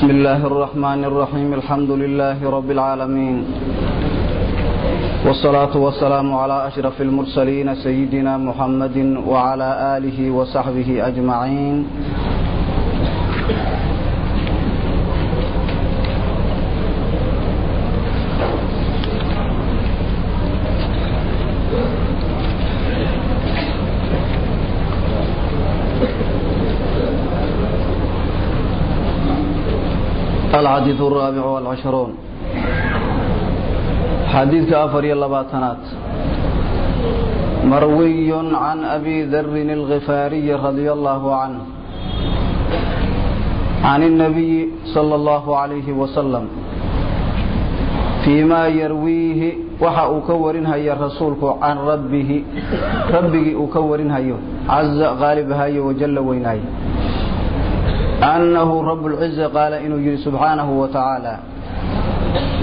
بسم الله الرحمن الرحيم الحمد لله رب العالمين والصلاة والسلام على أشرف المرسلين سيدنا محمد وعلى آله وصحبه أجمعين الحديث الرابع والعشرون حديث أفر اللباتنات مروي عن أبي ذر الغفاري رضي الله عنه عن النبي صلى الله عليه وسلم فيما يرويه waxa uu ka warinhaya rasuulku can rabbihi rabbigii uu ka warinhayo caza qaalibahayo wajalla weynaaye annahu rabbulciza qaala inuu yidhi subxaanahu wa tacaala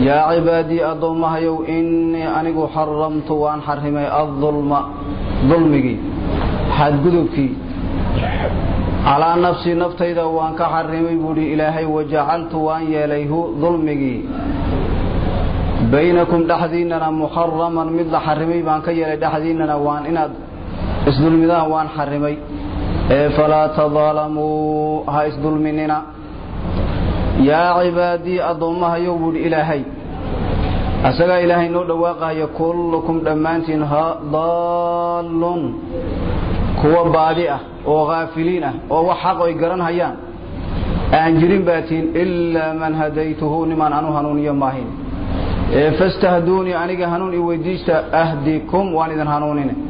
yaa cibaadii addoommahayow innii anigu xaramtu waan xarimay adulma dulmigii xadgudubkii calaa nafsii naftayda waan ka xarimay buuhi ilaahay wajacaltu waan yeelay hu dulmigii baynakum dhexdiinnana muxaraman mid la xarimay baan ka yeelay dhexdiinnana waan inaad isdulmidaan waan xarimay falaa tadaalamuu ha isdulminina. Yaa cibaadii addoommahayow buuhi ilaahay. Asagaa ilaahay noo dhawaaqayo kullukum dhammaantiin daallun. Kuwa baadi ah oo haafiliin ah oo wax xaq oy garanhayaan. Aan jirin baatiin ilaa man hadaytuhu nimaan anu hanuuniyo maahin. Fastahduunii aniga hanuun i ahdikum waan idin hanuunine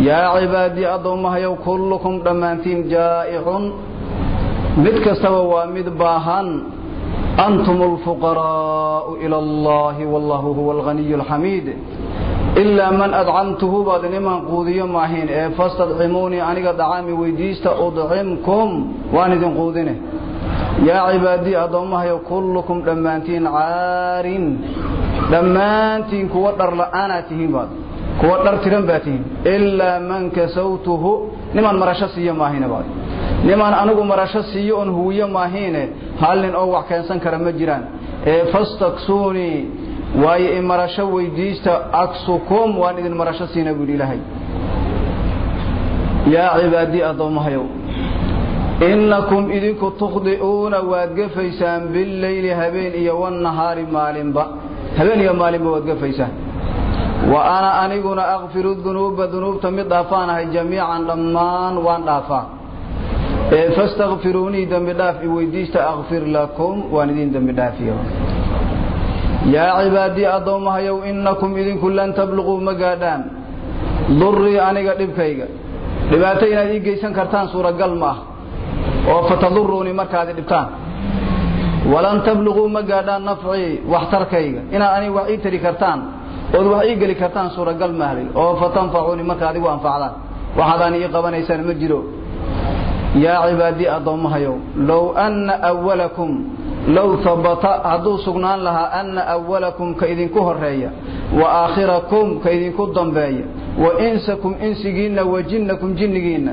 yaa cibaadii addoommahayow kullukum dhammaantiin jaa'icun mid kastaba waa mid baahan. Antum alfuqaraa'u ila allahi wallahu huwa alghaniyu alxamiid ilaa man adcamtuhu baad niman quudiyo maahiin ee fastadcimuunii aniga dacaami weydiista udcimkum waan idin quudine. Yaa cibaadii addoommahayow kullukum dhammaantiin caarin. Dhammaantiin kuwa dhar la'aanaad tihiin baad kuwa dhar tiran baa tihiin. Ilaa man kasawtuhu nimaan marasho siiyo maahine baad nimaan anigu marasho siiyo oon huwiyo maahiine hal nin oo wax keensan kara ma jiraan. Ee fastaksuunii waayo i marasho weydiista aksukum waan idin marasho siina buuhi ilaahay. Yaa cibaadii addoommahayow innakum idinku tukhdi'uuna waad gefaysaan billeyli habeen iyo wannahaari maalinba. Habeen iyo maalinba waad gefaysaan wa ana aniguna akfiru dunuuba dunuubta mid dhaafaanahay jamiican dhammaan waan dhaafaa. Ee fastakfiruunii dembi dhaaf i weydiista akfir lakum waan idin dembi dhaafiyo. Yaa cibaadii addoommahayow innakum idinku lan tabluquu ma gaadhaan. Durii aniga dhibkayga. Dhibaato inaad ii geysan kartaan suuragal ma ah. Oo fataduruunii markaad i dhibtaan. Walan tabluquu ma gaadhaan nafcii waxtarkayga. Inaad aniga wax ii tari kartaan ood wax ii geli kartaan suuragal mahlay oo fatanfacuunii marka adigu anfacdaan. Waxaadaan ii qabanaysaan ma jiro. Yaa cibaadii addoommahayow low anna awalakum low habata hadduu sugnaan lahaa anna awalakum ka idinku horreeya wa aakhirakum ka idinku dambeeya wa insakum insigiinna wa jinnakum jinnigiinna.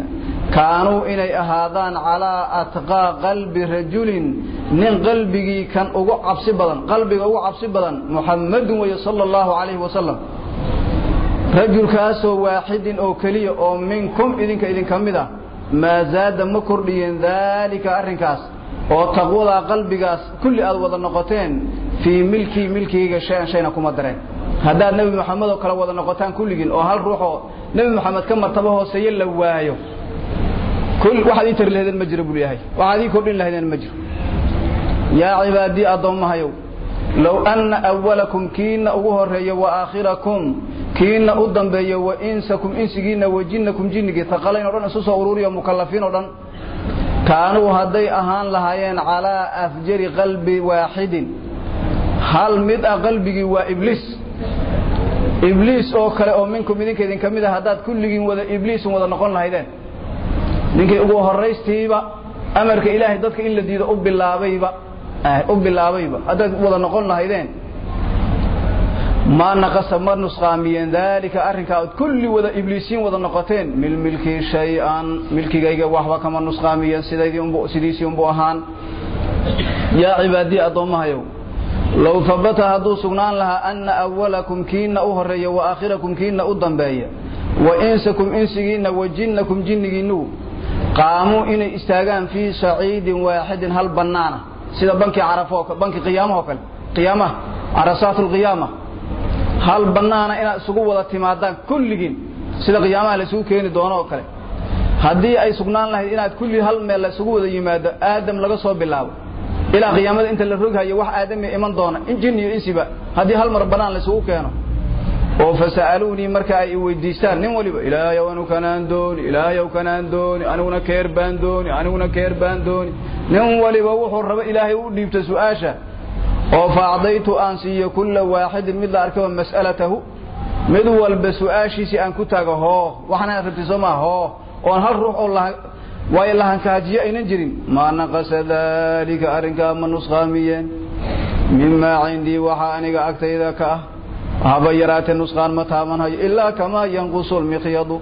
Kaanuu inay ahaadaan calaa atqaa qalbi rajulin nin qalbigii kan ugu cabsi badan qalbiga ugu cabsi badan muxammadun weye sala allahu calayhi wasalam rajulkaasoo waaxidin oo keliya oo minkum idinka idinka mid ah maa zaada ma kordhiyeen daalika arrinkaas oo taqwadaa qalbigaas kulli aad wada noqoteen fii milkii milkigayga shay-an shayna kuma dareen haddaad nebi moxamed oo kale wada noqotaan kulligiin oo hal ruuxoo nebi moxamed ka martabo hooseeye la waayo. Waxaad ii tari lahaydeen ma jiro buu yahay waxaad ii kordhin lahaydeen ma jiro. Yaa cibaadii addoommahayow low anna awalakum kiina ugu horreeya wa aakhirakum kiina u dambeeya wa insakum insigiinna wa jinnakum jinnigii taqalayn o dhan isu soo uruuriyo mukallafiin oo dhan. Kaanuu hadday ahaan lahaayeen calaa afjari qalbi waaxidin. Hal mid ah qalbigii waa ibliis ibliis oo kale oo minkum idinka idinka mid a haddaad kulligiin wada ibliisun wada noqon lahaydeen. Ninkii ugu horaystiiba amarka ilaahay dadka in la diido u bilaabayba. U bilaabayba. Haddaad wada noqon lahaydeen. Maa naqasa ma nusqaamiyeen daalika arrinkaa ood kulli wada ibliisiin wada noqoteen. Min milkii shay-an milkigayga waxba kama nusqaamiyeen sidaydii unbu sidiisii unbu ahaan. Yaa cibaadii addoommahayow low habata hadduu sugnaan lahaa anna awalakum kiinna u horreeya wa aakhirakum kiinna u dambeeya wa insakum insigiinna wa jinnakum jinnigiinnugu qaamuu inay istaagaan fii saciidin waaxidin hal bannaana sida bankii carafo bankii qiyaamahoo kale qiyaamaha carasaat lqiyaama hal bannaana inaad isugu wada timaadaan kulligiin sida qiyaamaha la isugu keeni doono oo kale. Haddii ay sugnaan lahayd inaad kulli hal meel la isugu wada yimaado aadam laga soo bilaabo ilaa qiyaamada inta la roghayo wax aadamiya iman doona. Jin iyo insiba haddii hal mar bannaan la isugu keeno. Oo fasa'aluunii marka ay weydiistaan nin waliba ilaahayow anu kanaan dooni ilaahayow kanaan dooni aniguna keer baan dooni aniguna keer baan dooni. Nin waliba wuxuu rabo ilaahay u dhiibta su'aasha. Oo faacdaytu aan siiyo kulla waaxidin mid la arkaba mas'alatahu mid walba su'aashiisii aan ku taago hoo waxaana rabti soo maa hoo oon hal ruux oo waayo lahankaajiyo aynan jirin. Maa naqasa daalika arrinkaa ma nusqaamiyeen mimaa cindii waxaa aniga agtayda ka ah. Haba yaraatee nusqaan ma taabanhayo ilaa kamaa yanqusu lmiqyadu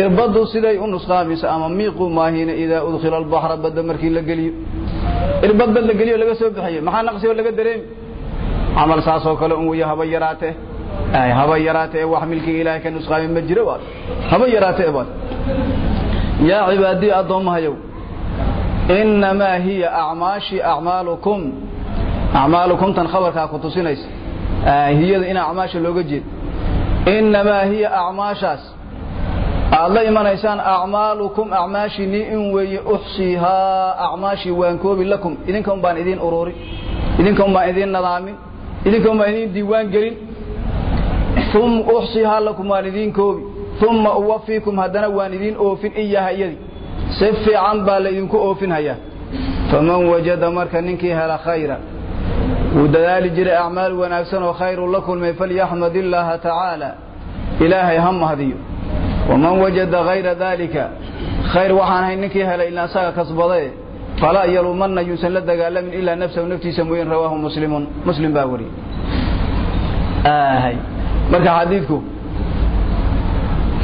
irbaddu siday u nusqaamaysa ama miiqu maahina idaa udkhila albaxra badda markii la geliyo. Irbad bad la geliyo laga soo bixiyo maxaa naqsioo laga dareemi? Camal saasoo kale un weeye haba yaraatee haba yaraatee wax milkiga ilaahay ka nusqaami ma jiro baad haba yaraatee baad yaa cibaadii addoommahayow innamaa hiya acmaashii acmaalukum acmaalukum tan khabarkaa ku tusinaysa. Hiyada in acmaasha looga jeedo innamaa hiya acmaashaas aad la imanaysaan acmaalukum acmaashiinii in weeye uxsiihaa acmaashii waan koobi lakum. Idinka un baan idiin ururi idinka un baan idiin nadaamin idinka un baan idiin diiwaan gelin. Um uxsiihaa lakum waan idiin koobi uma uwafiikum haddana waan idiin oofin iyaha iyadii si fiican baa laydinku oofinhayaa faman wajada marka ninkii hela khayra wuu dadaali jiray acmaal wanaagsan oo khayru la kulmay falyaxmad illaaha tacaala ilaahay ha mahdiyo. Waman wajada hayra daalika khayr waxaan ahay ninkii helay ila asaga kasbadae falaa yaluumanna yuusan la dagaalamin ilaa nafsahu naftiisa mooyin rawaahu muslimun. Muslim baa wariyey marka xadiidku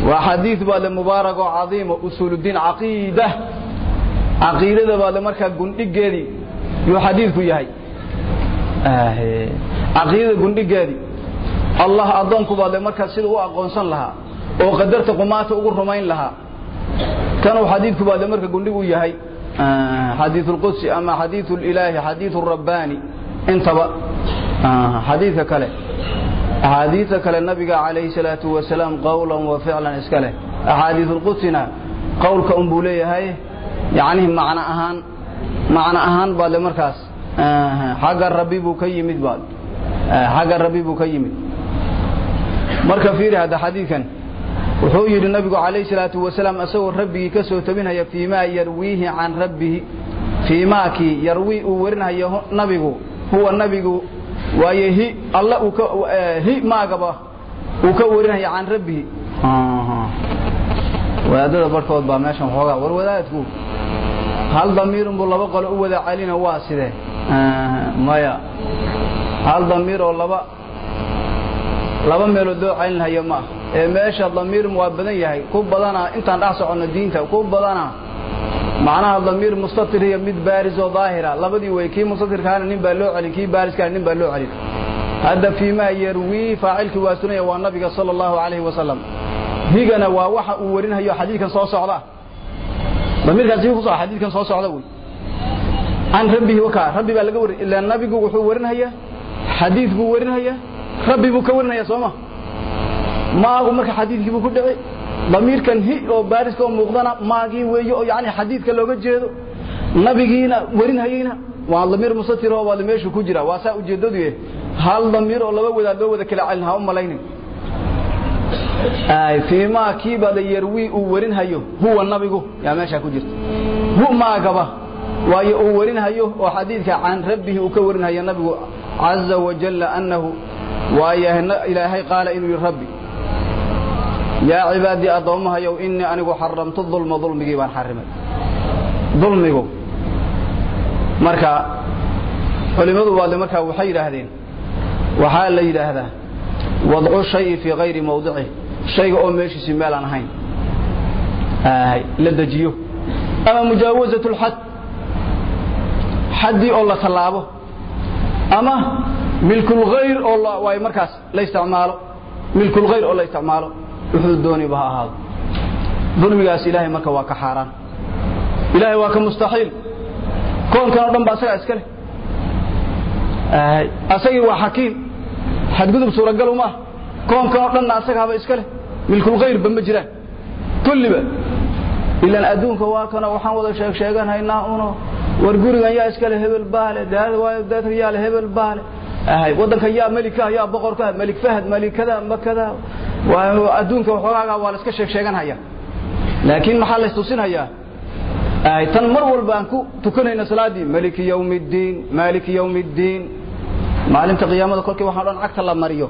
waa xadiid baa le mubaarak oo cadiimo usuuludiin caqiida caqiidada baa le markaa gundhigeedii yuu xadiidku yahay caqiidada gundhigeedii allah addoonku baa le markaa sida u aqoonsan lahaa oo qadarta qumaata ugu rumayn lahaa kanuu xadiidku baa le marka gundhig u yahay xadiiث اlqudsi ama xadiiث اlilaahi xadiiث الrabbaani intaba xadiidka kale axaadiidta kale nabiga calayhi salaatu wasalaam qowlan wa ficlan iska leh axaadiiث اlqudsina qowlka un buu leeyahay yacnihi macno ahaan macno ahaan baad le markaas xagga rabbi buu ka yimid baad xagga rabbi buu ka yimid marka fiiri hadda xadiidkan wuxuu yidhi nabigu calayhi salaatu wasalaam isagoo rabbigii ka soo tabinhaya fii maa yarwiihi can rabbihi fii maakii yarwii uu warinhayo nabigu huwa nabigu waaye hi alla uu ka hi maagaba uu ka warinhaya can rabbihi. Wadaadada barhkood baa meeshan xoogaa war wadaadku. Hal damiirunbuu laba qole u wada celina waa sidee? Maya. Hal damiir oo laba laba meelood loo celinhayo ma ah ee meesha damiir waa badan yahay. Ku badana intaan dhex soconno diinta ku badana macnaha damiir mustatir iyo mid baaris oo daahira. Labadii way kii mustatirkaana nin baa loo celin kii baariskaana nin baa loo celin. Hadda fii maa yarwii faacilkii waa sunaya waa nabiga sala allahu calayhi wasalam higana waa waxa uu warinhayo xadiidkan soo socda. Damiirkaasi ku soo xadiidkan soo socda wey. Can rabbihi wakaa rabbi baa laga warin ilaa nabigu wuxuu warinhayaa xadiid buu warinhayaa rabbi buu ka warinhaya sooma maagu marka xadiidkii buu ku dhici damiirkan hi oo baariska oo muuqdana maagii weeye oo yani xadiidka looga jeedo. Nabigiina warinhayeyna waa damiir mustatir oo waa meeshu ku jira. Waa saa ujeedadu eh hal damiir oo laba wadaad loo wada kala celin ha u malaynin. Fii maa kiiba la yarwii uu warinhayo huwa nabigu. Yaa meeshaa ku jirta. Hu maagaba waayo uu warinhayo oo xadiidka can rabbihi uu ka warinhayo nabigu caza wajalla annahu waayahay ilaahay qaala inuu yihi rabbi yaa cibaadii addoommahayow innii anigu xaramtu dulma dulmigii baan xarimay. Dulmigu. Marka culimmadu baale markaa waxay yidhaahdeen waxaa la yidhaahdaa wadcu shayi fii hayri mawdicih shayga oo meeshiisii meel aan ahayn. La dejiyo. Ama mujaawasat lxad xaddii oo la tallaabo. Ama milkulkhayr oo waay markaas la isticmaalo. Milkulkhayr oo la isticmaalo wuxuu dooniba ha ahaado. Dulmigaas ilaahay marka waa ka xaaraan. Ilaahay waa ka mustaxiil. Koonkan o dhan ba asagaa iska leh. Asagii waa xakiim. Xadgudub suuragal uma ah. Koonkan oo dhanna asaga haba iska leh. Milkulkhayrba ma jiraan. Kulliba ilan adduunka waa kana waxaan wada sheeg sheeganhaynaa uno. War gurigan yaa iskale hebel baale yaa hebel baale. Wadanka yaa melikaha yaa boqorkaha melik fahad melikada makada adduunka waxoogaaga waa la iska sheeg laakiin maxaa la istusinhayaa tan mar walba aan ku tukanayna salaadii. Maliki ywm اdiin maliki ywm اdiin maalinta qiyaamada kolkii waxaan dhan cagta la mariyo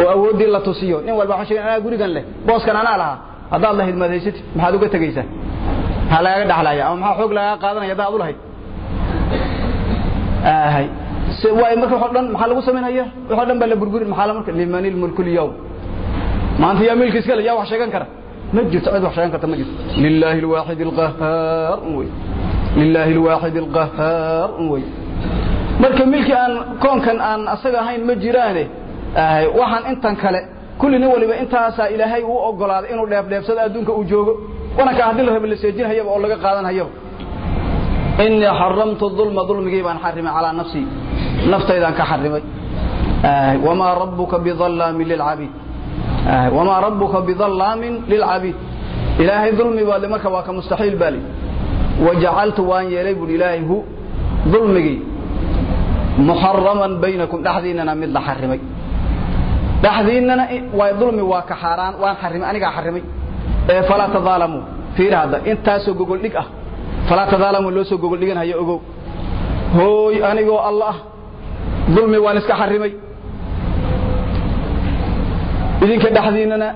oo awooddii la tusiyo. Nin walba waxaan sheegay anaa gurigan leh. Booskan anaa lahaa. Haddaad la hidmadaysatid maxaad uga tegaysaa maxaa lagaaga dhaxlaya ama maxaa xoog lagaaga qaadanaya? Haddaad u lahayd. Waay marka waxo dhan maxaa lagu samaynaya waxo dhan baa la burburin maxaa marka? Liman ilmulku lyawm maanta yaa milki iska le yaa wax sheegan kara. Ma jirto cid wax sheegan karta ma jirto. Lilaahi alwaaxid alqahaar wey. Lilaahi alwaaxid alqahaar wey. Marka milki aan koonkan aan asaga ahayn ma jiraane. Waxaan intan kale kulli nin waliba intaasaa ilaahay uu ogolaaday inuu dheefdheefsado adduunka uu joogo. Wananka haddii la raba la seejinhayaba oo laga qaadanhayaba inii xaramtu ulma dulmigii baan xarimay calaa nafsii naftaydaan ka xarimay. Wamaa rabbuka bialaamin lilcabiid wamaa rabbuka bialaamin lilcabiid ilaahay dulmi baad marka waa ka mustaxiil baa li wajacaltu waan yeelay buui ilaahay hu dulmigii muxaraman baynakum dhexdiinana mid la xarimay dhexdiinana waa dulmi waa ka xaaraan waan xarimay anigaa xarimay ee falaa tadaalamuu fiir hadda intaasoo gogoldhig ah. Falaa tadaalamuu loo soo gogoldhiganhayo ogow. Hooy anigoo alla ah dulmi waan iska xarimay idinka dhexdiinana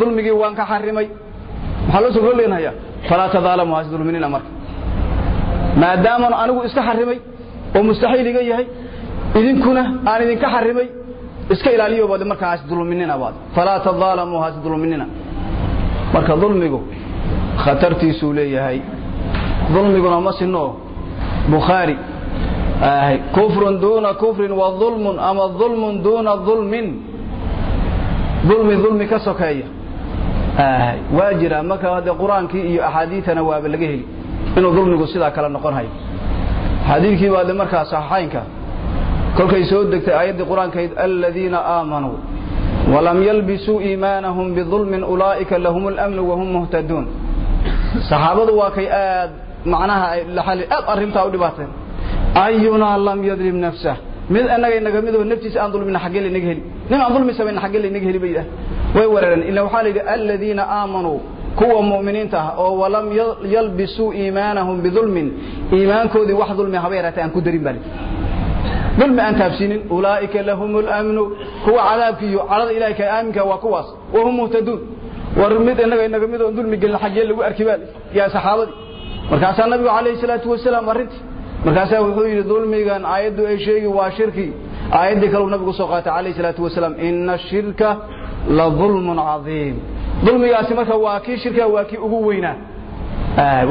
dulmigii waan ka xarimay maxaa loo soo gogoldhiganhaya falaa tadaalamuu has dulminina marka. Maadaaman anigu iska xarimay oo mustaxiil iga yahay idinkuna aan idinka xarimay iska ilaaliyo baad markaa has dulminina baad. Falaa tadaalamuu has dulminina. Marka dulmigu khatartiisuu leeyahay dulmiguna ma sinoo bukhaari kufrun duuna kufrin wa dulmun ama dulmun duuna dulmin dulmi dulmi ka sokeeya. Waa jira. Marka hadde qur'aankii iyo axaadiitana waaba laga heli. Inuu dulmigu sidaa kale noqon xadiidkii baade markaa saxiixaynka. Kolkay soo degtay aayaddii qur'aankayd aladiina aamanuu walam yalbisuu iimaanahum bidulmin ulaa'ika lahum اlamnu wahum muhtaduun saxaabadu waa kay aad macnaha aad arrintaa u dhibaateen. Ayunaa lam yadlim nafsah mid annaga inaga midoo naftiisa aan dulmina xaggee laynaga heli nin aan dulmi samayna xaggee laynaga heli bay way weerareen ila waxaa la yidhi aladiina aamanuu kuwa mu'miniinta ah oo walam yalbisuu iimaanahum bidulmin iimaankoodii wax dulmi haba yaraatay aan ku darin baa dulmi aan taabsiinin ulaa'ika lahum اlamnu kuwa cadaabki iyo cadhada ilahay ka aaminka waa kuwaas wahum muhtaduun war mid inaga inaga mid oon dulmi gelin xaggee lagu arki baa yaa saxaabadii markaasaa nabigu calayhi salaatu wasalaam arrintii markaasaa wuxuu yidhi dulmigan aayaddu ay sheegi waa shirki. Aayaddii kaleu nabigu soo qaatay calayh salaatu wasalaam ina ashirka la dulmun cadiim. Dulmigaasi marka waa kii shirkiga waa kii ugu weynaa.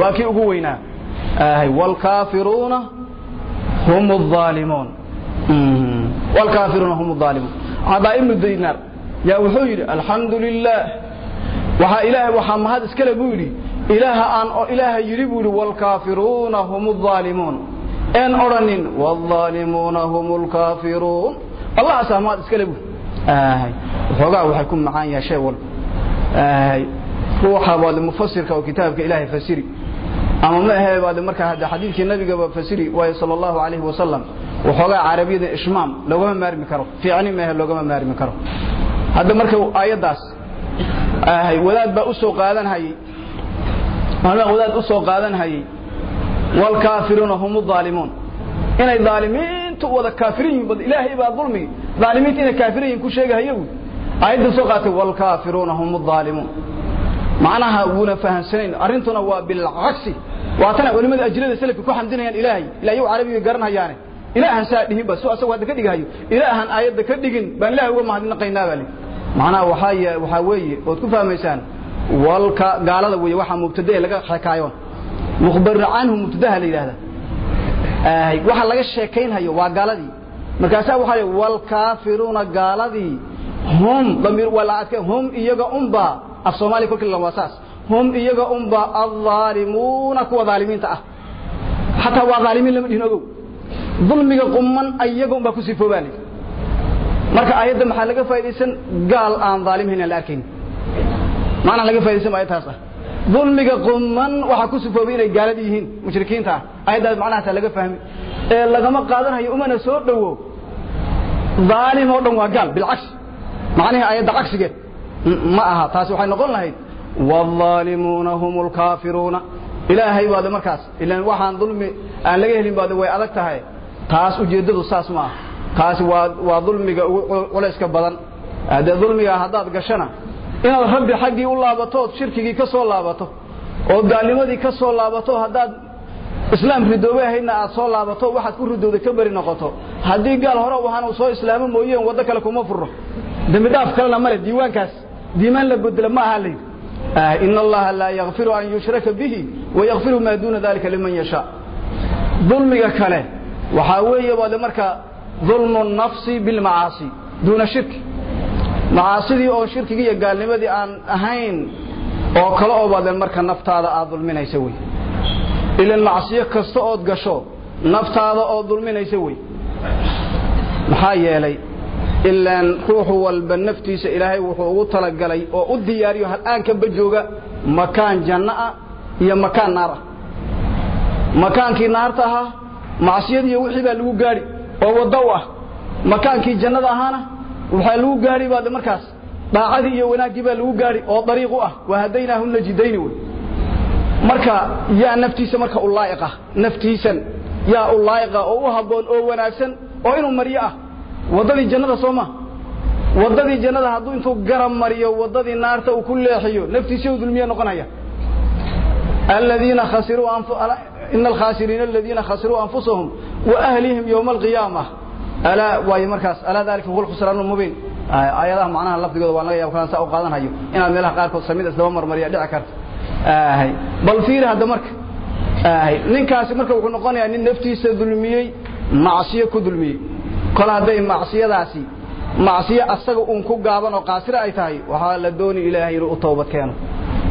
Waa kii ugu weynaa. Waalkaafiruuna hum aalimuun mhm. waalkaafiruuna hum aalimuun cadaa ibnu dinaar yaa wuxuu yidhi alxamdu lilaah waxaa ilaah waxaa mahad iskale buu yidhi ilaaha aan ilaaha yidhi buu yidhi waalkaafiruuna hum aalimuun en odhanin wاlظaalimuuna hum اlkaafiruun allahaasaa mahad iskale buu waxoogaa waxay ku macaan yahay shay walba ruuxa baad mufasirka oo kitaabka ilaahay fasiri ama ma ahe baad markaa hadda xadiidkii nabigaba fasiri waayo sala allahu calayhi wasalam waxoogaa carabiyada ishmaam loogama maarmi karo fiicni maahe loogama maarmi karo hadda marka aayaddaas wadaad baa u soo qaadanhayey wadaad u soo qaadanhayey udaalimuun inay daalimiintu wada kaafirin yihiin ilaahay baa dulmigi daalimiinta inay kaafirin yihiin ku sheegahayo wy aayadda soo qaatay waalkaafiruuna hum udaalimuun macnaha wuuna fahamsanayn arrintuna waa bilcagsi waatana culimmada ajirada selafka ku xamdinayaan ilaahay ilaahay carabiga garanhayaane ilaahan saa dhihinba su asagu hadda ka dhigahayo ilaahan aayadda ka dhigin baan ilahay uga mahadnaqaynaa baa li macnaha waxaa waxaa weeye ood ku fahmaysaan walka gaalada weeye waxaa mubtadae laga xekaayoon mukhbar canhu mubtadaha la yidhahda waxa laga sheekaynhayo waa gaaladii. Markaasaa waxaa lii waalkaafiruuna gaaladii hum damiir waa la adkay hum iyaga unbaa af soomaaliya kolkii waa saas. Hum iyaga unbaa addaalimuuna kuwa dhaalimiinta ah. Xataa waa dhaalimiin lama dhihin ogow. Dulmiga quman iyaga unbaa ku sifoobaa lii marka aayadda maxaa laga faa'idaysan gaal aan dhaalim hayn aan la arkayn macnaa laga faa'idaysan baa ayadtaas ah dulmiga quman waxaa ku sifoobay inay gaalad yihiin mushrikiinta ah. Ayaddaas macnahaasa laga fahmi. Ee lagama qaadanhayo umana soo dhowo dhaalim oo dhan waa gaal bilcagsi macnihii ayadda cagsigeed ma aha taasi waxay noqon lahayd. Waalimuuna hum lkaafiruuna ilaahay baade markaas ilan waxaan dulmi aan laga helin baade way adag tahay. Taas ujeeddadu saas ma ah taasi waa waa dulmiga ugu culayska badan. Dee dulmigaa haddaad gashana inaad rabbi xaggii u laabato ood shirkigii ka soo laabato oo gaalnimadii ka soo laabato haddaad islaam ridoobe ahaydna aad soo laabato waxaad ku ridowday ka beri noqoto. Haddii gaal hore u ahaan uu soo islaamo mooyeen waddo kale kuma furo dembi dhaaf kalena male diiwaankaas diimaan la bedelo ma aha layidhi ina allaha laa yakfiru an yushraka bihi wayakfiru maa duuna dalika liman yashaa dulmiga kale waxaa weeye baade marka dulmu nafsi bilmacaasi duuna shirki macaasidii oo shirkigii iyo gaalnimadii aan ahayn oo kale oo baade marka naftaada aad dulminaysa wey. Ilan macsiyo kasta ood gasho naftaada oo dulminaysa wey. Maxaa yeelay ilaan ruuxu walba naftiisa ilaahay wuxuu ugu talagalay oo u diyaariyo hal'aankanba jooga makaan janno ah iyo makaan naar ah. Makaankii naarta ahaa macsiyadiiyo wixii baa lagu gaadhi oo waddo u ah. Makaankii jannada ahaana waxaa lagu gaadhi baade markaas daacadii iyo wanaaggii baa lagu gaadhi oo dariiq u ah wahadaynaahu najidayni wey. Marka yaa naftiisa marka u laa'iqa. Naftiisan yaa u laa'iqa oo u habboon oo wanaagsan oo inuu mariyo ah. Waddadii jannada soo ma. Waddadii jannada hadduu intuu garab mariyo waddadii naarta uu ku leexiyo naftiisa u dulmiye noqonaya. Aladiina khasiruu ina alkhaasiriina aladiina khasiruu anfusahum wa ahlihim yowma alqiyaama alaa waayo markaas alaa dalika huwa alkhusraan almubiin aayadaha macnaha lafdigooda waan laga yaba kalaan saa u qaadanhayo. Inaad meelaha qaarkood samid isdaba marmariya dhici karta. Bal fiiri hadda marka. Ninkaasi marka wuxuu noqonayaa nin naftiisa dulmiyey macsiyo ku dulmiyey. Kol hadday macsiyadaasi macsiyo asaga uun ku gaaban oo qaasira ay tahay waxaa la dooni ilaahay inuu u toobad keeno.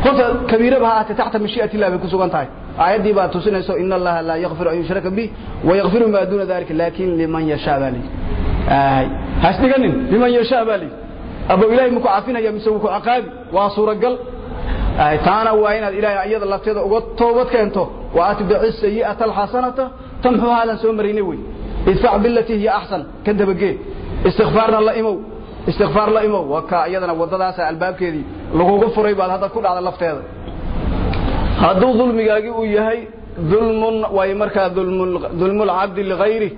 Horta kabiiraba ha ahaatee taxta mashii'ati illah bay ku sugan tahay aayaddii baa tusinayso ina allaha laa yakfiru an yushraka bih wayakfiru maa duuna dalika laakin liman yashaa baa layidhi hasdhiganin liman yashaa baa layidhi abow ilahay maku cafinaya mise wuu ku caqaabi waa suuragal. Taana waa inaad ilaahay iyada lafteeda uga toobad keento. Wa atbici sayi'ata alxasanata tamxu haadan soo maraynay wey. Idfac bilatii hiya axsan ka dabagee. Istikfaarna la imow istikfaar la imow. Waa kaa iyadana waddadaasa albaabkeedii lagugu furay baad hadda ku dhacda lafteeda hadduu dulmigaagii uu yahay dulmun way markaa dulmulcabdi ligayri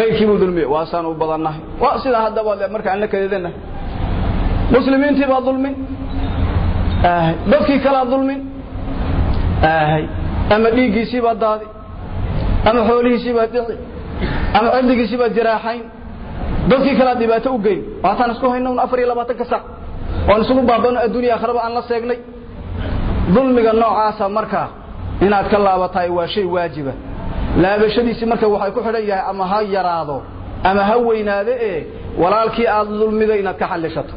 ayrkii buu dulmiye. Waasaan u badannahay. Sidaa haddaba marka aan la kadeedanahay muslimiintii baa dulmin. Dadkii kalaa dulmin. Ama dhiiggiisii baa daadi. Ama xoolihiisii baa dhici. Ama cirdigiisii baa jiraaxayn. Dadkii kalaa dhibaato u geyn. Waataan isku hayno afar iyo labaatanka sac. Oon isugu baabano adduuniya akhraba aan la seegnay dulmiga noocaasa markaa inaad ka laabataay waa shay waajiba. Laabashadiisii marka waxay ku xidhan yahay ama ha yaraado ama ha weynaado ee walaalkii aad dulmido inaad ka xallishato.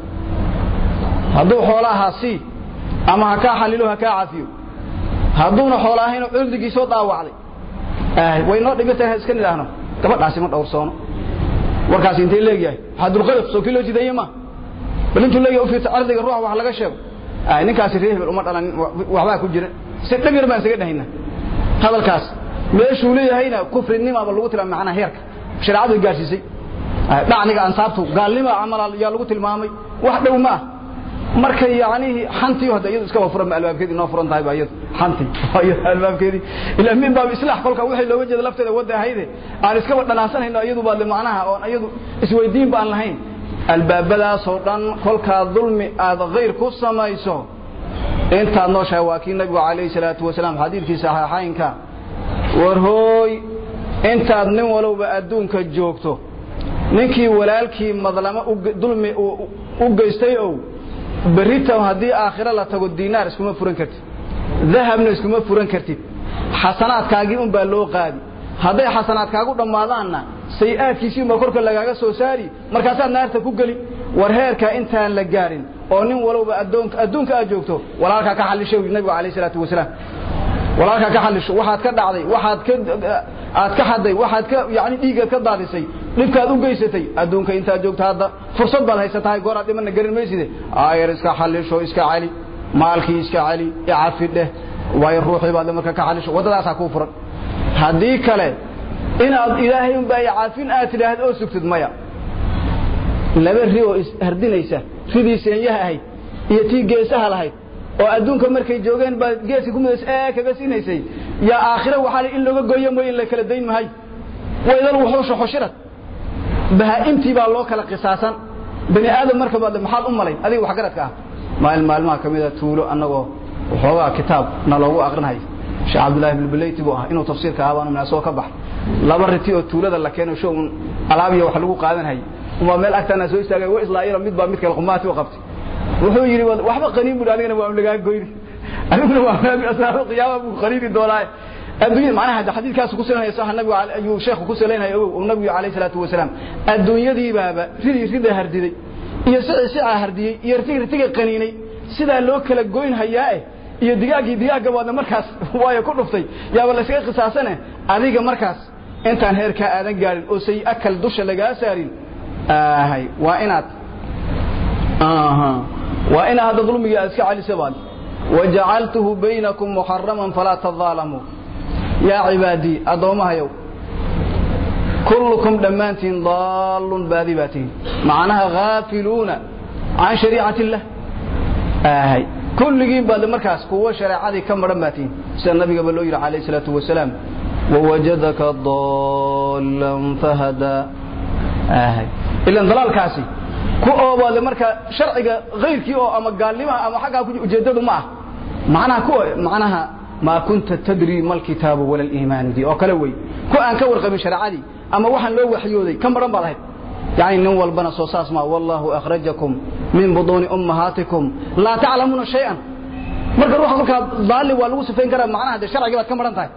Hadduu xoolaahaa sii ama ha kaa xallilo ha kaa cafiyo. Hadduuna xoola ahaynoo cirdigiisoo dhaawacday way noo dhigatahay iska nidhaahno. Gabadhaasi ma dhowrsoono warkaasi intay leegyahay. Waxaa dulqadaf soo kii loo jideeye ma. Bal intuu leeyahay u fiirta ardiga wax laga sheego ninkaasi reer hebel uma dhalan waxbaa ku jira. Si dhab yar baan isaga dhahayna hadalkaas meeshuu leeyahayna kufrinimaaba lagu tilmaamay macnaha heerka. Shareecadu gaarsiisay dhacniga ansaabtu gaalnima camal yaa lagu tilmaamay. Wax dhow ma ah. Marka yacnihi xantii hadda iyadu iska furan ba albaabkeedii noo furan tahay ba iyadu. Xantii albaabkeedii. Ilaa min baab islaax kolka wixii looga jeeda lafteeda wadda ahayde aan iskaba dhanaansanayno iyadu baa macnaha oon iyadu isweydiin ba aan lahayn albaabadaasoo dhan kolkaa dulmi aad khayr ku samayso. Intaad nooshahay waa kii nabigu calayhi salaatu wasalaam xadiidkii saxiixaynka war hooy intaad nin walowba adduunka joogto. Ninkii walaalkii madlamo dulmi u geystay ow berrita haddii aakhiro la tago diinaar iskuma furan kartid. Dahabna iskuma furan kartid. Xasanaadkaagii un baa loo qaadi. Hadday xasanaad kaagu dhammaadaanna sayi-aadkiisiinba korka lagaaga soo saari? Markaasaad naarta ku geli. War heerkaa intaan la gaarin. Oo nin walowba adduunka aad joogto walaalkaa ka xallisha nabigu alayh isalaatu wasalaam. Walaalkaa ka xallisho. Waxaad ka dhacday waxaad ka aad ka xadday waxaad ka yani dhiiggaad ka daadisay. Dhibkaad u geysatay. Adduunka intaad joogto hadda fursad baad haysatahay gooraad dhimana garan mayside. Aayar iska xallisho iska celi. Maalkii iska celi icafi dheh. Waayo ruuxii baad marka ka xallisho. Waddadaasaa kuu furan. Haddii kale inaad ilaahay unbaa icaafin aad tidhaahd oo sugtid maya. Laba ri oo ishardinaysa ridii seenyaha ahayd iyo tii geesaha lahayd oo adduunka markay joogeen baa geeska ku mudays ee kaga siinaysay. Yaa aakhira waxaa in looga gooyo mooy in la kala dayn mahay. Waydal wuxuusha xoshirad bahaa'imtii baa loo kala qisaasan. Bani aadam marka baad maxaad u malayn? Adiga waxgaradka ah. Maalin maalmaha ka mida tuulo annagoo waxoogaa kitaab na loogu aqrinhayo sheekh cabdullahi ibn bulayti buu ahaa. Inuu tafsiirka ahaabaan mina soo ka bax laba riti oo tuulada la keeno show alaabiya wax lagu qaadanhay uma meel agtaana soo istaagay wa islaayiro mid baa mid kale qumaati u qabtay. Wuxuu yidhi waxba qaniin buu anigana waa lagaa goyni aniguna waa qiyaama buu qaniini doonaa adduunyada macnaha xadiidkaas ku salaynayo sax nabigu ayuu sheekhu ku salaynayo ogow oo nabigu calayhi salaatu wasalaam. Adduunyadii baaba ridii rida hardiday. Iyo sicii sicaa hardiyey iyo rtigi rtiga qaniinay sidaa loo kala goyn hayaa eh iyo digaaggii digaagga baadna markaas waayo ku dhuftay. Yaaba laysaga qisaasane adiga markaas intaan heerkaa aadan gaarin oo say akal dusha lagaa saarin. Ahay waa inaad waa inaad hadda dulmiga aad iska celiso baad wajacaltuhu baynakum muxaraman falaa tadaalamuu yaa cibaadii addoommahayow kullukum dhammaantiin daallun baadi baa tihin macnaha haafiluuna can shariicati illah. Ahay kulligiin baad markaas kuwo shareecadii ka maran baa tihin sida nabigaba loo yidhi calayh salaatu wasalaam wawajadaka dallan fahadaa ilan dalaalkaasi ku oobaade marka sharciga kayrkii oo ama gaalnimaha ama xaggaa ujeeddadu ma ah. Macnaha ku macnaha maa kunta tadri ma alkitaabu wala aliimaanu di oo kale wey ku aan ka warqabin shareecadii ama waxaan loo waxyooday ka maran baad ahayd nin walbana soo saas ma wallahu akhrajakum min buduuni ummahaatikum. Laa taclamuuna shay-an. Marka ruuxa kolkaa daalli waa lagu sifayn karaa macnaha dee sharcigii baad ka maran tahay.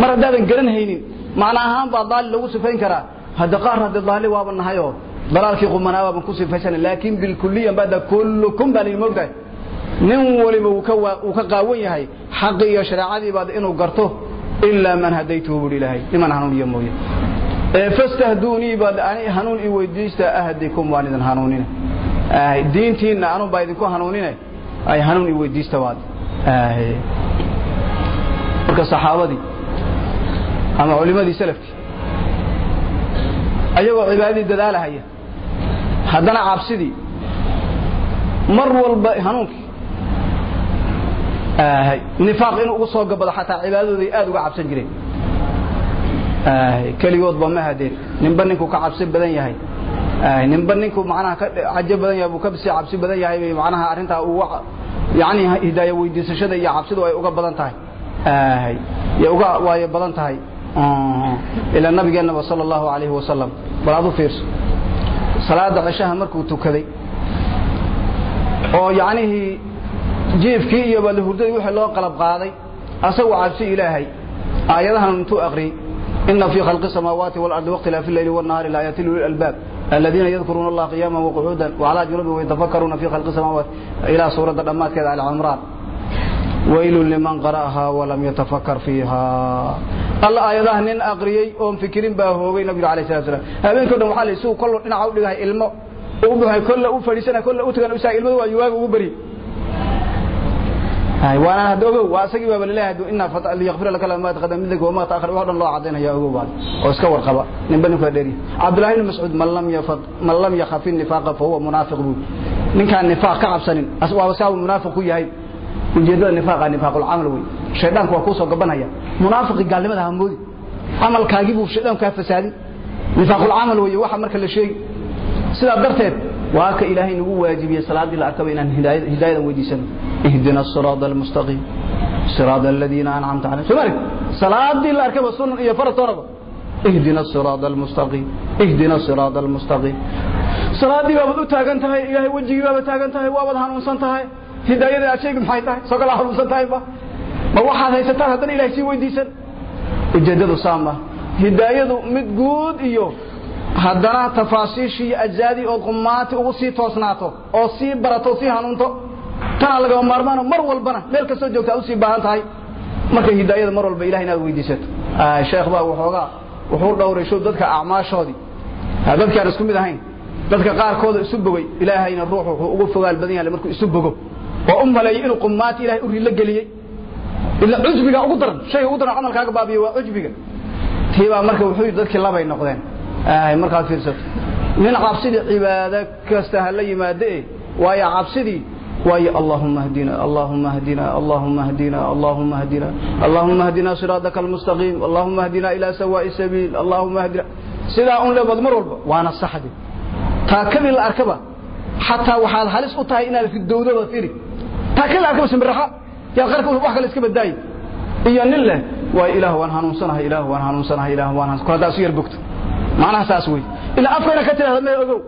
Mar haddaadan garan haynin macna ahaan baa daalli lagu sifayn karaa. Hadda qaar hadde daalli waaba nahayoo dalaalkii qumanaa baaban ku sifaysana laakiin bilkuliyan baada kullukum baa laydin moogtahay nin waliba uu ka qaawan yahay xaqi iyo shareecadii baad inuu garto ilaa man hadaytuhu buhi ilaahay. Niman hanuuniya mooye fastahduunii baad ani hanuun i weydiista ahdikum waan idin hanuunine. Diintiinna anun baa idinku hanuunine. Ay hanuun i weydiista baad marka saxaabadii ama culimadii salafkii ayagoo cibaadadii dadaalahaya haddana cabsidii mar walba hanuunkii nifaaq inuu ugu soo gabado xataa cibaadadooday aad uga cabsan jireen keligoodba ma hadeen ninba ninkuu ka cabsi badan yahay. Ninba ninkuu macnaha ka cajo badan yahay buu ka sii cabsi badan yahay bay macnaha arrintaa uu yani hidaaya weydiisashada iyo cabsidu ay uga badan tahay. Uga waayo badan tahay. Ilaa nabigeennaba sala allahu alayhi wasalam bal aad u fiirso. Salaada cishaha markuu tukaday oo yacnihii jiifkii iyo balhurdadii wixii loo qalab qaaday asagoo cabsi ilaahay aayadahan intuu aqriyey ina fii khalqi samaawaati waalardi wakhtilaafi illeyli wannahaari laayaati liuli albaab aladiina yadkuruuna allaha qiyaama waqucuudan wacalaa junubi wayatafakkaruuna fii khalqi samaawaati ilaa suuradda dhammaadkeeda ali cimraan waylun liman qara'ahaa walam yatafakar fiiha alla aayadaha nin aqriyey oon fikirin baa hoogay nabigu alayh salatu salam habeenko dhan waxaa la isuu kollo dhinaca u dhigahay ilmo u buhay kolle u fadhiisana kolle u tagan usaa ilmadu waa yuwaaga ugu beri waana hadda ogow waa asagii baaba la leeyahay hadu inaa liyakfira laka lama taqadama min dhanka wama ta'akhar wax dhan loo cadaynaya ogow baad. Oo iska warqaba ninba ninka dheeri cabdullahi ibn mas'uud man lam yafad man lam yakhafi nifaaqa fa huwa munaafiq buu ninkaan nifaaq ka cabsanin waa saabu munaafiq ku yahay. Ujeedada nifaaqa nifaaqul camal wey. Shaydaanku waa kuusoo gabanaya munaafiqi gaalnimada ha moodi camalkaagii buu shaydaanku kaa fasaadin nifaaqul camal weeye waxa marka la sheegi sidaa darteed waa ka ilaahay nagu waajibiyey salaadii la arkaba inaan hidaayadan weydiisano ihdina asiraada almustaqiim siraada aladiina ancamta calayhim soo maarag salaadii la arkaba sunan iyo farad toonaba. Ihdina asiraada almustaqiim ihdina asiraada almustaqiim salaadii baabaad u taagan tahay ilaahay wejigii baaba taagan tahay waabaad hanuunsan tahay. Hidaayada aad sheegi maxay tahay? Soo kala hanuunsan tahay ba. Ma waxaad haysataan haddana ilahay sii weydiisan. Ujeeddadu saama. Hidaayadu mid guud iyo haddana tafaasiishii ajzaadii ood qumaati ugu sii toosnaato oo sii barato o sii hanuunto tanaa lagama maarmaano mar walbana meel kastoo joogta ad u sii baahan tahay marka hidaayada mar walba ilahay inaad weydiisato. Sheekh baa waxoogaa wuxuu dhowray show dadka acmaashoodii. Dadkaan isku mid ahayn dadka qaarkooda isu bogay ilaahayna ruuxu wuxuu ugu fogaal badan yahay markuu isu bogo. Oo u maleeyay inuu qumaati ilahay u riilo geliyey ila cujbiga ugu daran shayga ugu daran camalkaaga baabiyo waa cujbiga tiibaa marka wuxuu yidhi dadkii labay noqdeen markaad fiirsato. Nin cabsidii cibaado kasta ha la yimaade waayo cabsidii waayo allahuma hdina allahuma hdina allahuma hdina allahuma hdina allahuma hdina siraadaka almustaqiim allahuma hdina ila sawaa'i sabiil allahuma hdina sidaa un leebad mar walba waana saxdi. Taakadii la arkaba xataa waxaad halis u tahay inaad ridowdaba firi taakadii la arkaba simbiraxa yaa qarka wax kale iska badaayi iyo nin leh waa ilaah waan hanuunsanahay ilaah waan hanuunsanahay ilaah waan hanuunsanahay haddaa isu yar bogto macnaha saas wey ilaa afkayna ka tirahda mee ogow.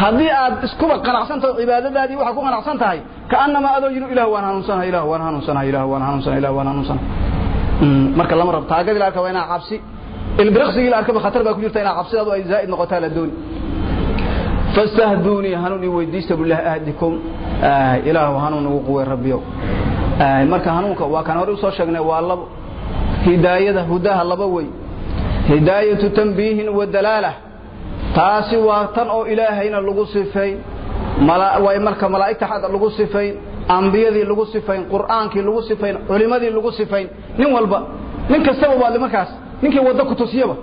Haddii aad iskuba qanacsantaho cibaadadaadii waxaad ku qanacsan tahay kaannamaa adoo yidhi ilah waan hanuunsanahay ilah waan hanuunsanahay ilah waan hanuunsanahay ilah waan hanuunsanahay marka lama rabo taagadii la arka waa inaa cabsi. Ilbiriqsigii la arkaba khatar baa ku jirta inaa cabsidaadu ay zaa'id noqotaa la dooni. Fastahduunii hanuun ii weydiista billahi ahdikum ilaahu hanuun ugu quwey rabbiyow marka hanuunka waa kan hore u soo sheegnay waa labo. Hidaayada hudaha laba wey hidaayatu tanbiihin wa dalaalah taasi waa tan oo ilaahayna lagu sifayn way marka malaa'igta xadda lagu sifayn ambiyadii lagu sifayn qur'aankii lagu sifayn culimadii lagu sifayn nin walba nin kastaba waadle markaas ninkii waddo ku tusiyaba.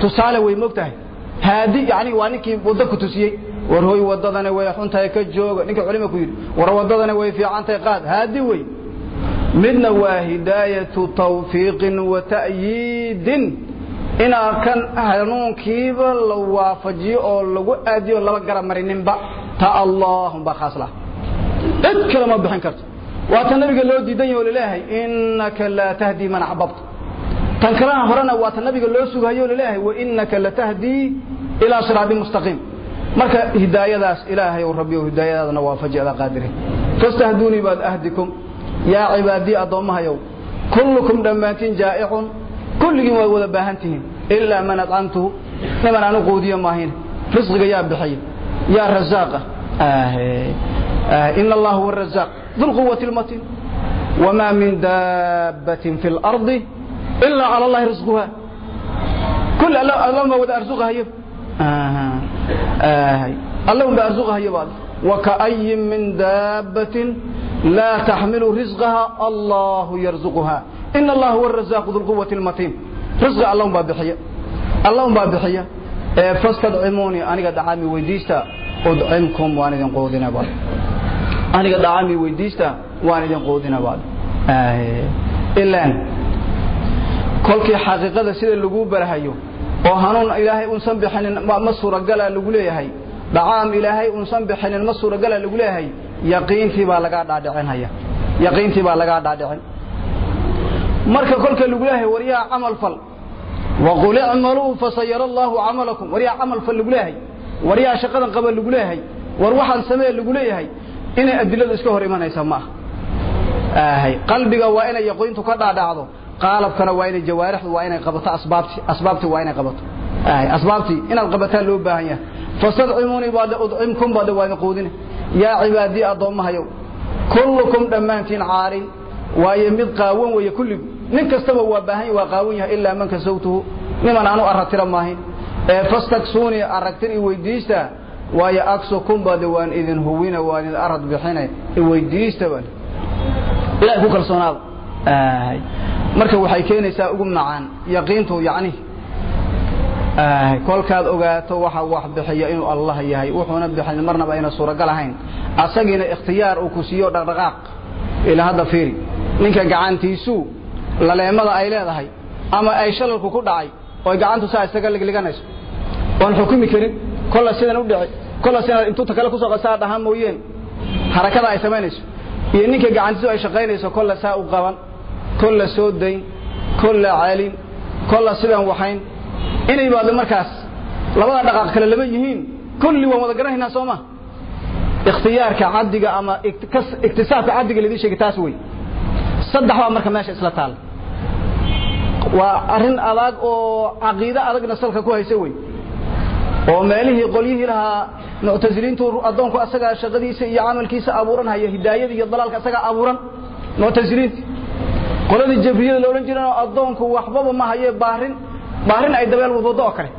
Tusaale way moogtahay haadi yani waa ninkii waddo ku tusiyey. War hoy waddadani way xuntahay ka jooga ninkii culima ku yidhi. War waddadani way fiicantahay qaad haadi wey midna waa hidaayatu tawfiiqin wa ta'yiidin inaa kan hanuunkiiba la waafajiyo oo lagu aadiyo laba garab marininba ta allaahumba khaas lah. Cid kale ma bixin karto. Waata nabiga loo diidan yaho la leeyahay innaka laa tahdii man axbabta tan kalena horena waata nabiga loo sugayo la leeyahay wainaka latahdii ilaa siraatin mustaqiim marka hidaayadaas ilaahay rabbiyo hidaayadaadana waafaji adaa qaadire fastahduunii baad ahdikum. Yaa cibaadii addoommahayow kullukum dhammaantiin jaa'icun kulligiin way wada baahan tihiin. Ilaa man adcamtuhu niman aanu quudiyo maahin risqiga yaa bixiya yaa razaaqa. In allaha huwa razaaq dulquwati lmatin wmaa min daabbatin fi اlardi ilaa cala allahi risquha kul allama wada arsuqahayo اللهم بأرزقها يبال وكأي من دابة لا تحمل رزقها الله يرزقها in allaha huwa arazaaqu dulquwati lmatiin risqi alla umbaa bixiya alla umbaa bixiya fastadcimuunii aniga dhacaami weydiista udcimkum waan idin quudina baad aniga dhacaami weydiista waan idin quudina baad ilaan kolkii xaqiiqada sida laguu barahayo oo hanuun ilaahay unsan bixinin ma suuragala lagu leeyahay dhacaam ilaahay unsan bixinin ma suuragala lagu leeyahay yaqiintii baa lagaa dhaadhicinhaya yaqiintii baa lagaa dhaadhicin marka kolka lagu leeyahay waryaa camal fal. Waqul icmaluu fasayara allahu camalakum waryaa camal fal lagu leeyahay. Waryaa shaqadan qaba lagu leeyahay. War waxaan samee lagu leeyahay. Inay adiladu iska hor imanaysa ma aha. Qalbiga waa inay yaqiintu ka dhaadhacdo. Qaalabkana waa inay jawaarixdu waa inay qabato asbaabti asbaabti waa inay qabato. Ay asbaabti inaad qabataan loo baahan yahay. Fasadcimuni baad udcimkum baad waa qoodina yaa cibaadi adoomahayo kullukum dhammaantiin caarin waaye mid qaawan weeye kulligu nin kastaba waa baahan waa qaawan yahay ilaa man kasawtuhu niman aanu aragtira maahin. Ee fastaksuuni aragtir i weydiista waaye aksukum baad waan idin huwina waan idin arad bixine i weydiista baan. Ilaahay ku kalsoonaada marka waxay keenaysaa ugu macaan yaqiintu yani kolkaad ogaato waxa wax bixiya inuu allah yahay. Wuxuuna bixin marnaba ayna suuragal ahayn asagiina ikhtiyaar uu ku siiyo dhaqdhaqaaq. Ilaa hadda fiiri. Ninka gacantiisu laleemada ay leedahay ama ay shalalku ku dhacay oo gacantu saa isaga ligliganayso oon xukumi karin kolla sidan u dhici kolla sidan intuu ta kale ku soo qasaa dhahaan mooyeen harakada ay samaynayso iyo ninka gacantiisu ay shaqaynayso kolla saa u qaban kolla soo dayn kolla celin kolla sidan waxayn. Inay baado markaas labada dhaqaaq kale laba yihiin. Kulli waan wada garanaynaa soo ma? Ikhtiyaarka caddiga ama iktisaabka caddiga laidin sheegay taas wey saddex baa marka meesha isla taal waa arrin adag oo caqiide adagna salka ku haysa wey. Oo meelihii qolyihii lahaa muctasiliintu addoonku asagaa shaqadiisa iyo camalkiisa abuuran haya hidaayada iyo dalaalka asagaa abuuran muctasiliinta qoladii jabriyada la odhan jireenoo addoonku waxbaba ma haye baarin baarin ay dabeel wadwado oo kale.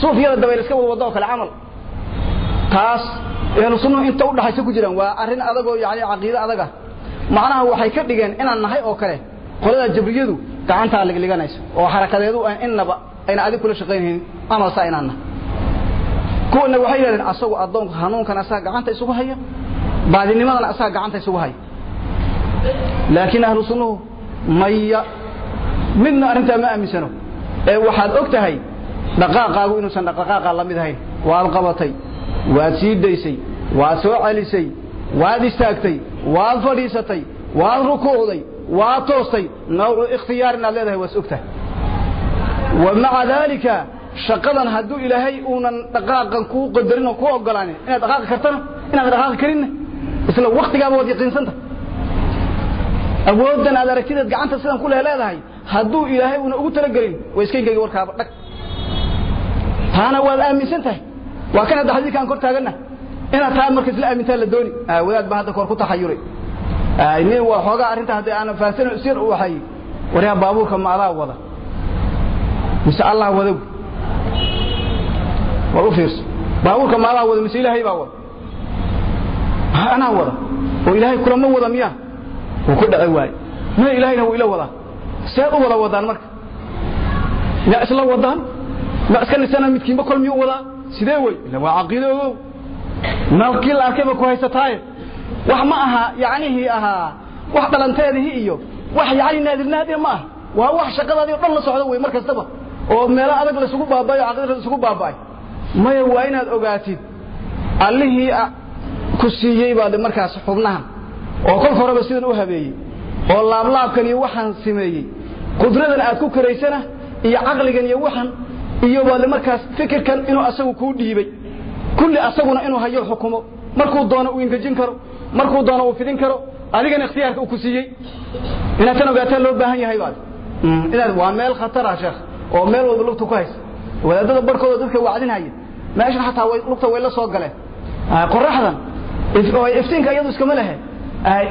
Suufyada dabeel iska wadwado oo kale camal. Taas ahlu sunnuhu inta u dhaxaysa ku jiraan waa arrin adagoo yani caqiide adaga. Macnaha waxay ka dhigeen inaan nahay oo kale qolada jabriyadu gacantaa ligliganaysa oo xarakadeedu innaba ayna adig kula shaqaynaynin camal saa inaan nahay kuwana waxay yidhahdeen asagu addoonku hanuunkan asaga gacanta isugu haya baadinimadana asaga gacanta isugu haya. Laakiin ahlu sunnuhu maya midna arrintaa ma aaminsano. Ee waxaad og tahay dhaqaaqaagu inuusan dhaqaaqa la mid ahayn. Waad qabatay waad sii daysay waad soo celisay waad istaagtay waad fadhiisatay waad rukuucday waad toostay nawcu ikhtiyaar inaad leedahay waas og tahay wa maca daalika shaqadan hadduu ilaahay uunan dhaqaaqan kuu qadarin oo kuu ogolaanin inaad dhaqaaqi kartana inaad dhaqaaqi karinna isla waktigaaba waad yaqiinsanta. Awooddan aad aragtideed gacanta sidan ku leh leedahay hadduu ilaahay una ugu talagelin waa iskaynkayga warkaaba dhag. Taana waad aaminsan tahay. Waa kan hadda xadiidkaan kor taaganna. Inaad taa marka isla aamintaan la dooni. Wadaad baa hadda koor ku taxayuray nin waa xoogaa arrinta haddii aanan fahansan sir u waxay waryaa baabuurka ma adaa wada. Mise allah wadaw war u fiirso. Baabuurka ma adaa wada mise ilaahay baa wada. Anaa wada? Oo ilaahay kulama wada miyaa? Wuu ku dhaci waaye. Ma ilaahayna wuu ila wadaa? Seed u wada wadaan marka? Ma isla wadaan? Ma iska nisana midkiinba kol miyuu wadaa? Sidee wey ila waa caqiido ogow. Nalkii la arkayba ku haysataaye wax ma aha yacnihii ahaa wax dhalanteedihii iyo wax yani naadir naadir ma aha waa wax shaqadaadii o dhan la socdo wey mar oo meelo adag laysugu baaba'ay o caqiida laysugu baaba'ay maya waa inaad ogaatid allihii ku siiyey baad markaas xubnahan. Oo kolka horeba sidan u habeeyey oo laablaabkan iyo waxaan sameeyey qudradan aad ku karaysana iyo caqligan iyo waxan iyo baad markaas fikirkan inuu asagu kuu dhiibay. Kulli asaguna inuu hayo xukumo. Markuu doono uu ingejin karo markuu doono uu fidin karo adigana ikhtiyaarka uu ku siiyey. Inaad tan ogaataa loo baahan yahay baad. Inaad waa meel khatar ah sheekh oo meel walba lugta ku haysa. Wadaadada barkooda dadka wacdinhaya meeshan xataa way lugta way la soo galeen. Qoraxdan oo iftiinka iyadu iskama lehe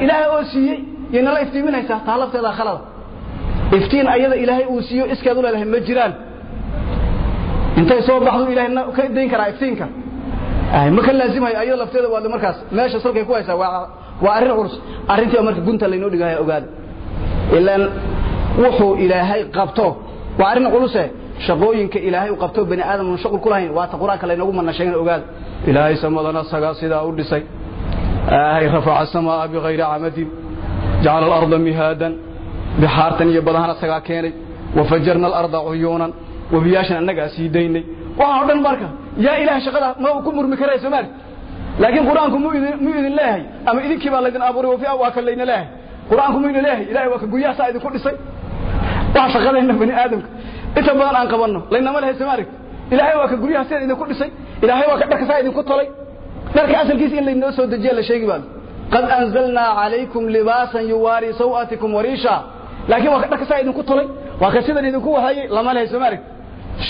ilaahay oo siiyey iyo nala iftiiminaysaa taa lafteeda khalada. Iftiin ayada ilaahay uu siiyo iskeed u leedahay ma jiraan. Intay soo baxdu ilaahay ka dayn karaa iftiinka ma ka laazimayo ayada lafteeda waa markaas meesha salkay ku haysaa waa arrin culus arrintii marka gunta laynoo dhigaya ogaada ilaan wuxuu ilaahay qabto waa arrin culuse shaqooyinka ilaahay uu qabto bani aadam shaqul ku waata qur'aanka laynoogu manashayn ogaada ilaahay samadana sagaa sidaa u dhisay. Ilaahay rafaca samaa bikayri camadin jacala alarda mihaadan bixaartan iyo badahana sagaa keenay. Wafajarna alarda cuyuunan webiyaashan annagaa sii daynay waxaan o marka yaa ilaah shaqada ma ku murmi karaya soomaali? Laakiin qur'aanku mu idin leeyahay? Ama idinkii laydin abuuray waa ka layna leeyahay? Qur'aanku mu idin leeyahay? Ilahay waa ka guryahaasaa idinku dhisay? Waa shaqadeenna bani aadamka. Inta badan aan qabanno laynama lehay soomaali? Ilaahay waa ka guryaha sida idinku dhisay? Ilaahay waa ka dharka saa idinku tolay dharka asalkiisa in laynoo soo dejiya la sheegi baad. Qad anzalnaa calaykum libaasan yuwaari saw'atikum wariisha. Laakiin waa ka dharka saa idinku tolay waa ka sidan idinku wahayey lama lehay soomaali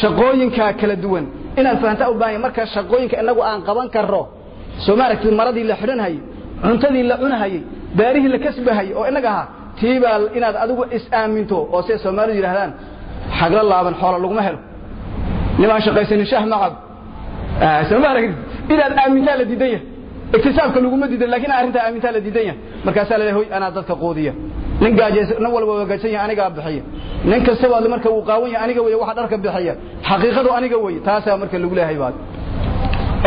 shaqooyinkaa kala duwan. Inaad fahantaa u baahanya marka shaqooyinka inagu aan qaban karro soo maaragtay maradii la xidhanhayey cuntadii la cunahayey beerihii la kasbahayey oo inaga ahaa tiibaa inaad adigu is-aaminto oo siday soomaalidu yidhahdaan xagla laaban xoola laguma helo. Nimaan shaqaysanin shah macab. Soo maaragtid inaad aamintaa la diidan yahay. Iktisaabka laguma diidan laakiin arrintaa aamintaa la diidan yahay markaasaa la hoy anaa dadka quudiya. Nin walba wagasan yahay anigaa bixiya. Nin kastaba marka uu qaawan yahay aniga wey waxa dharka bixiya. Xaqiiqadu aniga wey taasaa marka lagu leeyahay baad.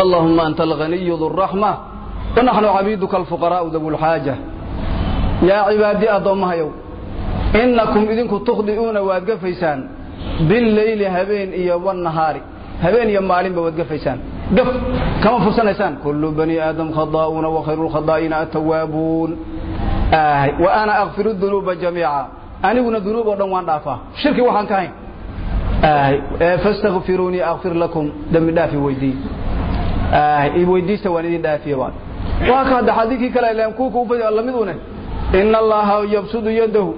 Allahumma anta alghaniyu dhu wanaxnu cabiiduka alfuqaraa'u dawu yaa cibaadii addoommahayow innakum idinku tukhdi'uuna waad gafaysaan billeyli habeen iyo wanahaari habeen iyo maalinba waad gafaysaan dhuf kama fursanaysaan kullu bani aadam khadaa'uuna wa khayru lkhadaa'ina atawaabuun wa ana akfiru dunuuba jamiica aniguna dunuub oo dhan waan dhaafaa shirki waxaan e, ka hayn fastakfiruunii akfir lakum. Dembi dhaafi weydii weydiista waan idin dhaafiye baan waa ka hadda xadiikii kale ilaan kuuka u fadi lamidune ina allaha yabsudu yadahu.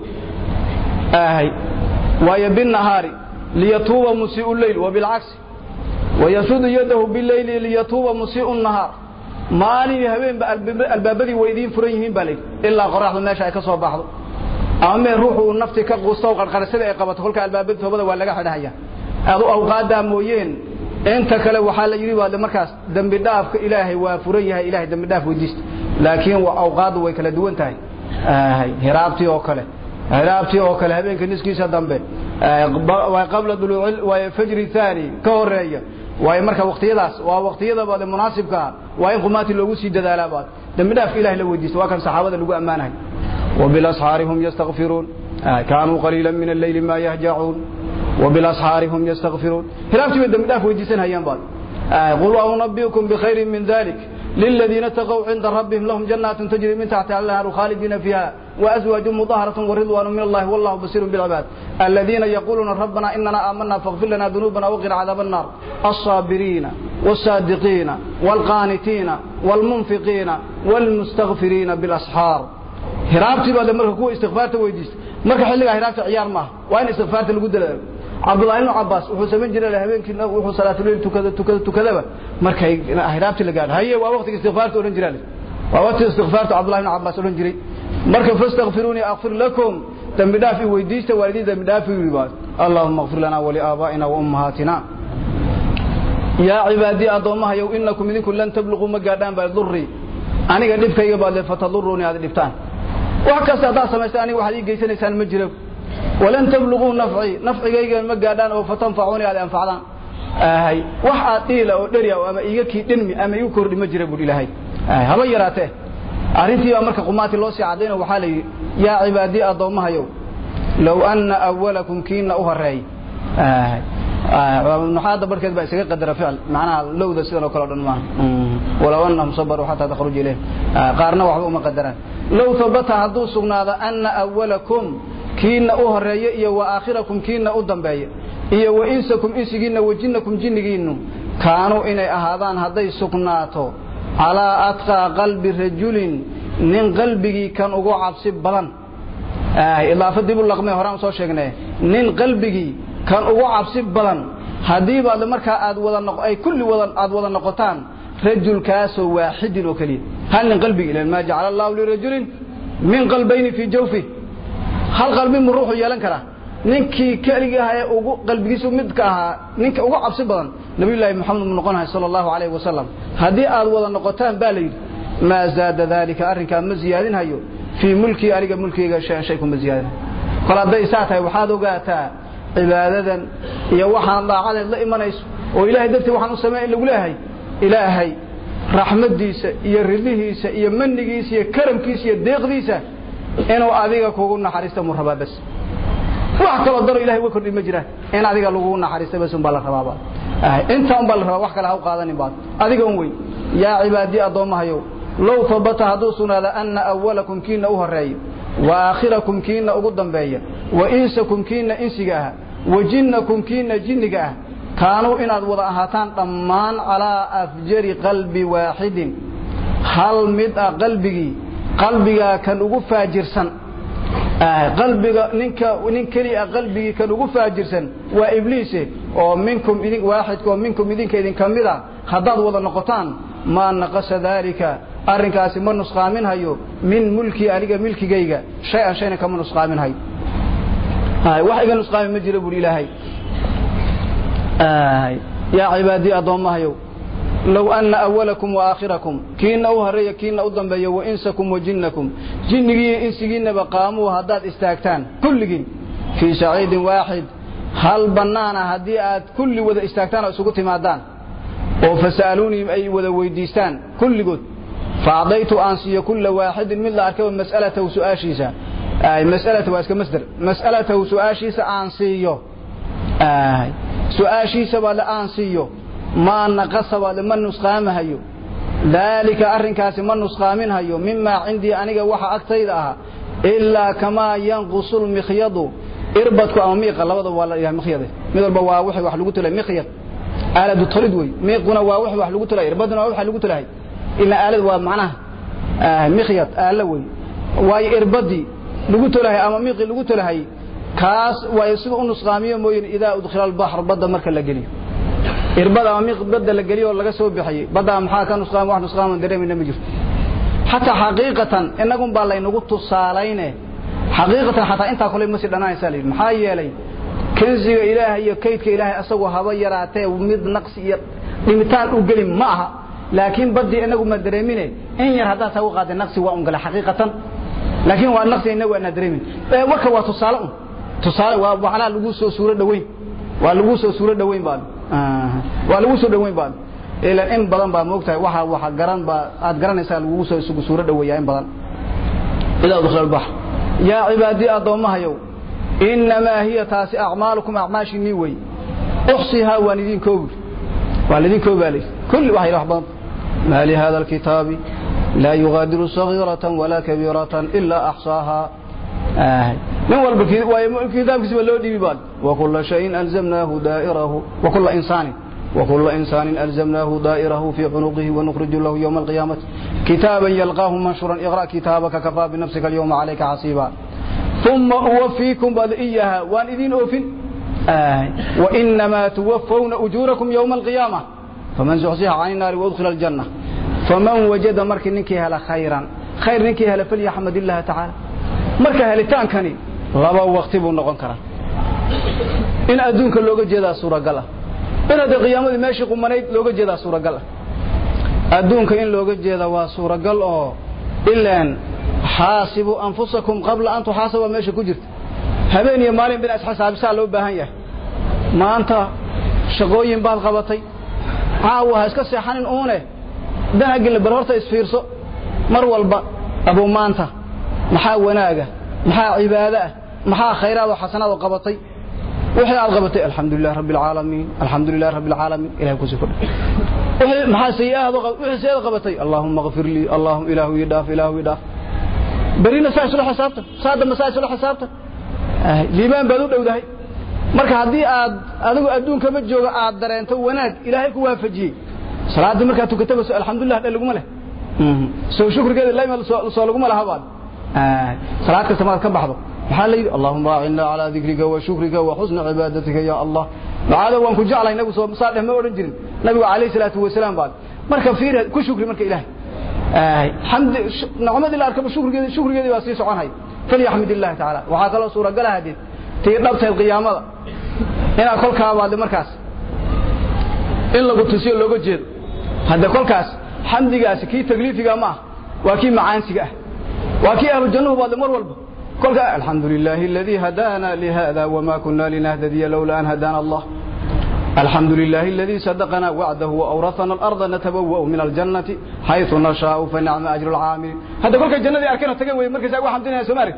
Waayo binahaari liyatuuba musii'u leyl wa bilcagsi wayasudu yadahu bileyli liyatuuba musii'u nahaar maalin habeenba albaabadii way idiin furan yihiin baa layidhi ilaa qoraxdu meesha ay ka soo baxdo ama mee ruuxu uu nafti ka quusto qarqarsada ay qabato kolka albaabadii toobada waa laga xidhahaya adu awqaadaa mooyeen inta kale waxaa la yidhi waa markaas dembi dhaafka ilaahay waa furan yahay ilahay dembi dhaaf weydiista laakiin awqaaddu way kala duwan tahay hiraabtii oo kale hiraabtii oo kale habeenka niskiisa dambe qabla fajri thani ka horreeya waayo marka waqtiyadaas waa waqtiyadabaade munaasibkaa waa in qumaati loogu sii dadaalaabaad dembi dhaafka ilahay la weydiista waa kan saxaabada lagu ammaanahay وبالأسحار هم يستغفرون كانوا قليلا من الليل ما يهجعون وبالأسحار هم يستغفرون هلابتي بدم داف ويديسن هيان بعد قل أنبئكم بخير من ذلك للذين اتقوا عند ربهم لهم جنات تجري من تحتها الأنهار خالدين فيها وأزواج مطهرة ورضوان من الله والله بصير بالعباد الذين يقولون ربنا إننا آمنا فاغفر لنا ذنوبنا وقنا عذاب النار الصابرين والصادقين والقانتين والمنفقين والمستغفرين بالأسحار هرابتي بعد مرة كو استغفارته ويديس مرة حلقة هرابتي عيار معه وين استغفارته لقد Abdullah ibn Abbas wuxuu sameyn jiray habeenkii wuxuu salaatu leeyl tukada tukada tukadaba. Markay hiraabti la gaadho haye waa waqtiga istighfaarta oran jiray waa waqtiga istighfaarta Abdullah ibn Abbas oran jiray. Marka fastaghfiruni aghfir lakum. Dambi dhaaf weydiista waalidii dambi dhaaf yiri Allahumma ighfir lana wa li abaa'ina wa ummahatina. Ya ibadi adoomaha yow idinku lan tablughu ma gaadhaan baa dhurri aniga dhibkayga baad le fatadurruni aad dhibtaan. Wax kasta haddaad samaystaan aniga waxaad ii geysanaysaan ma jiro walan tabluguu nafcii nafcigayga ma gaadhaan oo fatanfacuuni aad anfacdaan. Ahay wax aad dhiila oo dheri ama iiga kii dhinmi ama igu kordhi ma jira buhi ilaahay. Haba yaraatee. Arrintii baa marka qumaati loo sii caddayno waxaa la yidhi yaa cibaadii addoommahayow low anna awalakum kiina u horeey nuxaada barkeed baa isaga qadara ficil? Macnaha lowda sidan oo kale o dhan maaha. Walow annahum sabaruu xataa takhruju ilayh qaarna waxba uma qadaraan. Low habata hadduu sugnaado anna awalakum kiina u horreeya iyo wa aakhirakum kiina u dambeeya iyo wa insakum insigiinna wa jinnakum jinnigiinnu kaanuu inay ahaadaan hadday sugnaato calaa atqaa qalbi rajulin nin qalbigii kan ugu cabsi badan. Idaafa dib u laqmee horaan soo sheegnay nin qalbigii kan ugu cabsi badan haddii baad markaa aad wada ay kulli aad wada noqotaan rajulkaasoo waaxidin oo keliya. Hal nin qalbigi ilan maa jacala allahu lirajulin min qalbayni fii jawfi hal qalbi mu ruuxu yeelan karaa? Ninkii ee ugu qalbigiisu midka ahaa ninka ugu cabsi badan nabiyullaahi maxamed mu noqonahay sala allahu calayhi wasalam haddii aad wada noqotaan baa la yidhi maa zaada daalika arrinkaa ma ziyaadinhayo? Fii mulkii aniga mulkiyga shay-an shay kuma ziyaadinhayo kol hadday saa tahay waxaad ogaataa cibaadadan iyo waxaan daacadeed la imanayso oo ilaahay dartii waxaan u sameeya in lagu leeyahay ilaahay raxmadiisa iyo ridihiisa iyo manigiisa iyo karamkiisa iyo deeqdiisa inuu adiga kugu naxariista mu rabaa bas wax kaloo daro ilahay uga kordhi ma jiraan. In adiga lagugu naxariista bas unbaa la rabaaba. Inta unbaa la rabaa wax kale ha u qaadanin baad. Adiga un wey. Yaa cibaadii addoommahayow low habata hadduu sugnaado anna awalakum kiina u horeeyo wa aakhirakum kiina ugu dambeeya wa insakum kiina insiga ah wa jinnakum kiina jinniga ah kaanuu inaad wada ahaataan dhammaan calaa afjari qalbi waaxidin hal mid ah qalbigii qalbigaa kan ugu faajirsan. Qalbiga ninka nin keliya qalbigii kan ugu faajirsan waa ibliise oo minkum idin waaxidka oo minkum idinka idin ka mid a haddaad wada noqotaan maa naqasa daalika arrinkaasi ma nusqaaminhayo min mulkii aniga milkigayga shay-an shayna kama nusqaaminhayo wax iga nusqaami ma jira buuri ilaahay. Yaa cibaadii addoommahayow low anna awalakum wa aakhirakum kiina u horreeya kiina u dambeeya wa insakum wa jinnakum jinnigiiyo insigiinnaba qaamuu haddaad istaagtaan kulligiin fii saciidin waaxid hal bannaana haddii aad kulli wada istaagtaan oo isugu timaadaan oo fasa'aluunihim ay wada weydiistaan kulligood faacdaytu aan siiyo kulla waaxidin mid la arkaba mas'alatahu su'aashiisa mas'alata waa iska masder mas'alatahu su'aashiisa aan siiyo su'aashiisa baad aan siiyo maa naqasa ma nusqaamahayo. Daalika arrinkaasi ma nusqaaminhayo mimaa cindii aniga waxa agtayda ah ilaa kamaa yanqusu lmikhyadu irbadku ama miiqa labadaba waa la dhaha mikhyade. Mid walba waa wixii wax lagu tulay mikhyad aaladu tolid wey miiquna waa wixii wax lagu tulay irbaduna waa waxa lagu tulahay ilaa aalad waa macnaha mikhyad aala wey. Waayo irbadii lagu tolahay ama miiqii lagu tolahay kaas waa sida u nusqaamiyo mooyin idaa udkhila albaxr badda marka la geliyo irbada ama miq badda la geliyo oo laga soo bixiyey badda maxaa ka nusqaam wax nusqaaman dareemayna ma jirto xataa xaqiiqatan inagun baa laynagu tusaalayne. Xaqiiqatan xataa intaa kule ma sii dhanaanaysaa layidhi. Maxaa yeelay kansiga ilaahay iyo kaydka ilaahay asagoo haba yaraatee mid naqsi iyo dhimitaan u geli ma aha. Laakiin baddii inagu ma dareemine in yar haddaad tagu qaadday naqsi waa un gala xaqiiqatan. Laakiin waa naqsi inagu aanaa dareemin. Warka waa tusaale un. Tusaale waa macnaha lagu soo suuro dhaweyn waa lagu soo suuro dhaweyn baa waa lagu soo dhaweyn baa ilan in badan baa moogtahay waxa waxa garan baa aad garanaysaa lagu soo isugu suuro dhaweeyaa in badan. Idaa udkhila albaxr yaa cibaadii addoommahayow innamaa hiya taasi acmaalukum acmaashiinii wey uxsihaa waan idin koobi waan idin koobaa layidhi kulli waxa wax badan maa lihada alkitaabi laa yugaadiru sagiiratan walaa kabiiratan ilaa axsaahaa. nin walba kitaabkiisa ba loo dhiibi baan wakula shayin alzamnaahu daa'irahu wakula insaanin وكل إنسان ألزمناه دائره في عنقه ونخرج له يوم القيامة كتابا يلقاه منشورا اقرأ كتابك كفى بنفسك اليوم عليك حسيبا ثم أوفيكم بعد إياها وأن إذين أوفن آه. وإنما توفون أجوركم يوم القيامة فمن زحزح عن النار وادخل الجنة فمن وجد مرك نكي هلا خيرا خير نكي هلا فليحمد الله تعالى marka helitaankani laba waqti buu noqon karaa. In adduunka looga jeedaa suuragalah in hadda qiyaamadii meeshii qumanayd looga jeedaa suuragalah adduunka in looga jeeda waa suuragal oo ilaan xaasibuu anfusakum qabla an tuxaasaba meesha ku jirta. Habeen iyo maalin bina isxisaabisaa loo baahan yahay. Maanta shaqooyin baad qabatay. Caawa ha iska seexanin uune danaggilna bal horta isfiirso mar walba abuumaanta maxaa wanaaga maxaa cibaado ah maxaa khayraad oo xasanaad oo qabatay? Wixii aad qabatay alxamdulilah rabbi alcaalamiin alxamdulilah rabbi alcaalamiin ilahay ku sii kordha wixii maxaa sayi'aad wixii sayi'aad qabatay? Allaahumma ghfir lii ilaahu ii dhaaf ilaahu ii dhaaf. Berina saa isula xisaabtan saa dambe saa isula xisaabtan. Liibaan baad u dhowdahay. Marka haddii aad adigu adduunkama joogo aad dareento wanaag ilaahay ku waafajiyey. Salaaddii markaad tukataba so alxamdulilah dhe laguma leh. Soo shukrigeeda lama soo laguma laha baad salaad kasta markaad ka baxdo maxaa la yidhi allahuma aacinna calaa dikrika wa shukrika wa xusni cibaadatika ya allah ducaada waan ku jeclahay nabigu soo saa dheh ma odhan jirin nabigu calayhi salaatu wasalaam baa marka fiiri ku shukri marka ilaahay xamdi nacmadii la arkaba shukrigeedii shukrigeedii baa sii soconhay falyaxmid illaahi tacaala waxaa kaloo suuragala hadid tii dhabtayd qiyaamada inaad kolkaa baadde markaas in lagu tusiyo looga jeedo hadda kolkaas xamdigaasi kii takliifiga ma ah waa kii macaansiga ah waa kii ahlu jannuhu baad mar walba kolka alxamdu lilaahi aladii hadaana lihada wama kunna linahtadiya lowla an hadaana allah الحمد لله الذي صدقنا وعده وأورثنا الأرض نتبوأ من الجنة حيث نشاء فنعم أجر العامل هذا كل الجنة أركنا تقوي مركز أقوى حمدنا يا سمارك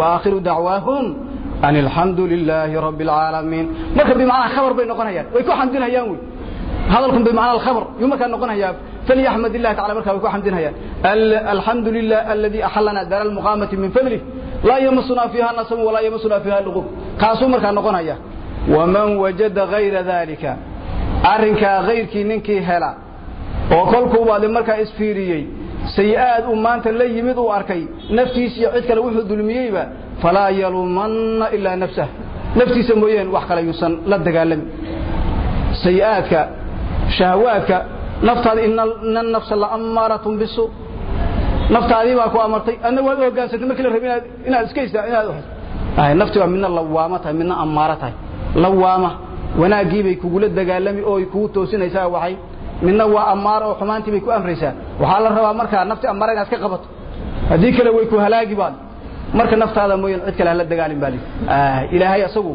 وآخر دعواهم أن الحمد لله رب العالمين مركب بمعنى خبر بين قنايات ويكون حمدنا يومي hadalkun bay macnaa alkhabar. Yuu markaa noqonayaa falyaxmad illahi tacala markaa way ku xamdinayaan alxamdu lilah aladii axallana dara almuqaamati min fadlih laa yamasunaa fiiha nasabu walaa yamasunaa fiiha luqub kaasuu markaa noqonaya waman wajada hayra daalika arrinkaa hayrkii ninkii hela oo kolkuubaa de markaa isfiiriyey sayi-aad uu maanta la yimid uu arkay naftiisa iyo cid kale wuxuu dulmiyeyba falaa yaluumanna ilaa nafsah. Naftiisa mooyeen wax kale yuusan la dagaalamin sayiaadka shahawaadka naftaada ina nafsa la'amaaratun bisu. Naftaadii baa ku amartay adna waad hogaansantay markii la rabi inaad iska istaa inaad nafti waa midna lawaamo tahay midna ammaaro tahay. Lawaama wanaaggii bay kugula dagaalami oo kugu toosinaysaa waxay. Midna waa ammaaro oo xumaantii bay ku amraysaa. Waxaa la rabaa markaa nafti ammaara inaad iska qabato. Haddii kale way ku halaagi baad. Marka naftaada mooyan cid kale hala dagaalin baa ilaahay asagu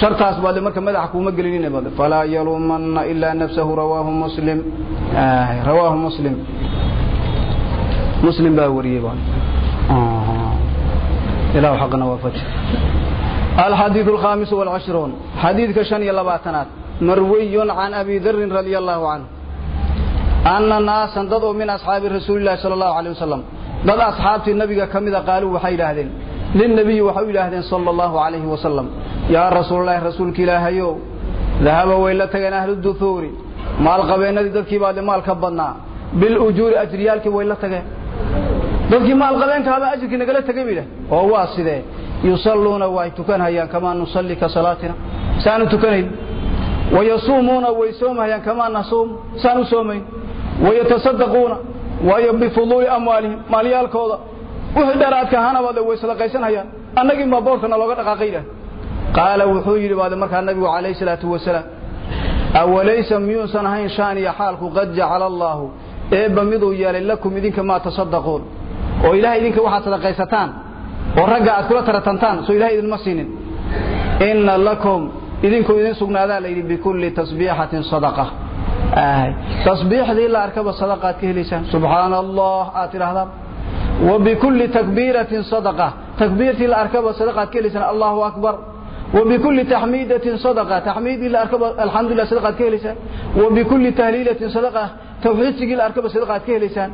shartaas baad marka madaxa kuuma gelinin baad falaa yaluumanna ilaa nafsahu rawaahu muslim rawaahu muslim muslim baa wariyey baad ilaahu xaqna waafaji الحديث الخامس والعشرون حديث كشن يلباتنات مروي عن أبي ذر رضي الله عنه أن ناسا ضدوا من أصحاب رسول الله صلى الله عليه وسلم ضد أصحاب النبي كمذا قالوا وحي لهذين lilnabiyi waxay u yidhaahdeen sala allahu calayhi wasalam yaa rasuulalaahi rasuulka ilaahayow dahaba way la tageen ahlu duhuuri maalqabeennadii dadkii baa maalka badnaa bilujuuri ajriyaalkii way la tageen dadkii maalqabeenkaaba ajirkii nagala tegay bu yidhah oo waa sidee yusalluuna way tukanhayaan kamaa nusalli ka salaatina saanu tukanayn wayasuumuuna way soomhayaan kamaa nasuum saan soomayn wayatasaddaquuna waayo bifuduuli amwaalihim maalyaalkooda wixii dheeraadka ahaanabade way sadaqaysanhayaan annagii maa boorkana looga dhaqaaqaydah qaala wuxuu yidhi baade markaa nabigu calayhi salaatu wasalaam awalaysa miyuusan ahayn shaaniya xaalku qad jacala allaahu eebba miduu yeelay lakum idinka maa tasaddaquun oo ilahay idinka waxaad sadaqaysataan oo ragga aad kula taratantaan soo ilahay idinma siinin. Inna lakum idinku idin sugnaadaa layidhi bikulli tasbiixatin sadaqa. Tasbiixdii la arkaba sadaqaad ka helaysaan. Subxaana allah aad tidhaahdaan wa bikulli takbiiratin sadaqa takbiirtii la arkaba sadaqaad ka helaysaan allahu akbar وبكل تحميدة صدقة تحميد إلا أركب الحمد لله صدقة كهلسان وبكل تهليلة صدقة توحيد سجل أركب صدقة كهلسان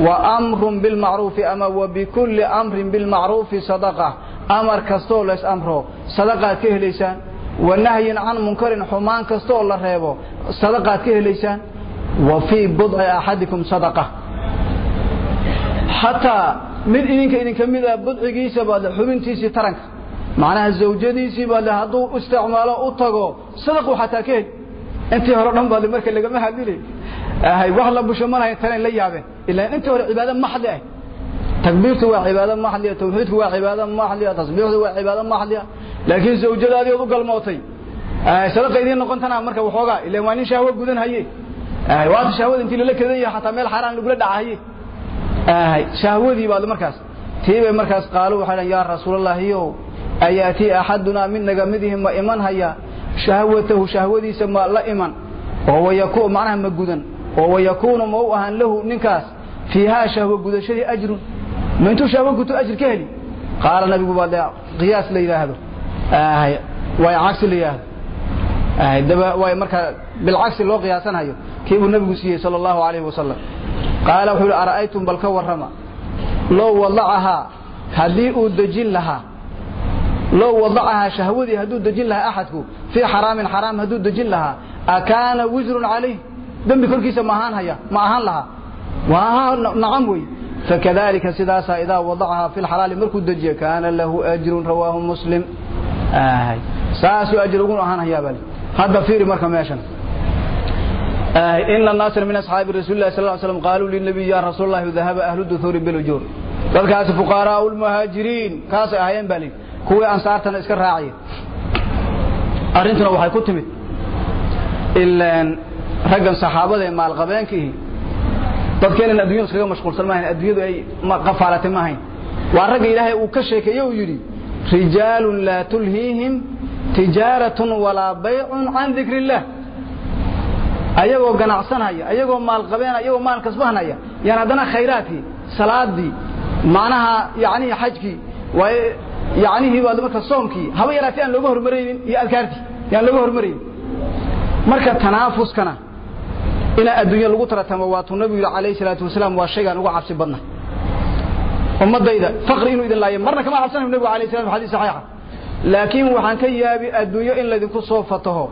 وأمر بالمعروف أما وبكل أمر بالمعروف صدقة أمر كستولس أمره صدقة كهلسان ونهي عن منكر حمان كستول ريبو صدقة كهلسان وفي بضع أحدكم صدقة xataa mid idinka idinka mid ah budcigiisabaadle xubintiisii taranka. Macnaha zawjadiisiibaadle hadduu isticmaalo u tago sadaquu xataa ka hel. Intii hore dhan baadle marka lagama hadlile ahay wax la bushomanahay tanayn la yaabeen. Ilaan intii hore cibaado maxdi ah takbiirtu waa cibaado maxdiya tawxiidku waa cibaado maxdiya tasbiixdu waa cibaado maxdiya laakiin zawjadaadii ood u galmootay sadaqa idiin noqon tanaa marka waxoogaa ilaan waa nin shahwo gudan haye waata shahwada intii lala kadan yahay xataa meel xaaraan lagula dhacahaye shahwadii baad markaas. Tii bay markaas qaalo waxay yaa rasuulallaahiyow ayaatii axadunaa mid naga midihi ma iman haya? Shahwatahu shahwadiisa ma la iman. Oo macnaha ma gudan. Oo wayakuunu ma u ahaan lahu ninkaas. Fiihaa shahwo gudashadii ajrun. Ma intuu shahwo guto ajr ka heli? Qaala nabigu baa dee qiyaas la yidhaahdo waay cagsi la yidhaahdo waay markaa bilcagsi loo qiyaasanhayo kii buu nabigu siiyey sala allahu calayhi wasalam qaala wuxuu yidhi ara'aytum bal ka warrama? Low wadacahaa haddii uu dejin lahaa low wadacahaa shahwadii hadduu dejin lahaa axadku fii xaraamin xaraam hadduu dejin lahaa akaana wisrun calayh? Dembi korkiisa ma ahaan haya ma ahaan lahaa. Waa nacam wey fakadalika sidaasaa idaa wadacahaa fi lxalaali markuu dejiyo kaana lahu ajrun rawaahu muslim. Saasuu ajr ugu ahaan hayaabal hadda fiiri marka meeshan إن الناس من أصحاب رسول الله صلى الله عليه وسلم قالوا للنبي يا رسول الله ذهب أهل الدثور بالأجور dadkaas fuqaraa ulmuhaajiriin kaasay ahaayeen baa lii kuwii ansaartana iska raacaya arrintuna waxay ku timid ilaan raggan saxaabada ee maalqabeenkiihi dadkeenan addunyadu iskaga mashquulsan maahayn addunyadu ay qafaalatay ma ahayn waa ragga ilaahay uu ka sheekeeye uu yidhi rijaalun laa tulhiihim tijaaratun walaa baycun can dikri illaah ayagoo ganacsanaya ayagoo maalqabeenaya ayagoo maal kasbahanaya yaan haddana khayraadkii salaadii macnaha yani xajkii waay yanihii baad marka soomkii haba yaraatay aan looga hormaraynin iyo adkaartii yaan looga hormaraynin. Marka tanaafuskana inaa adduunya lagu taratamo waatuu nabigu yidhi calayhi salaatu wasalaam waa shaygaan uga cabsi badna. Ummadayda faqri inuu idin laayo marna kama cabsanayo nabigu alayh salam xadis saxiixa. Laakiin waxaan ka yaabi adduunyo in laydinku soo fataho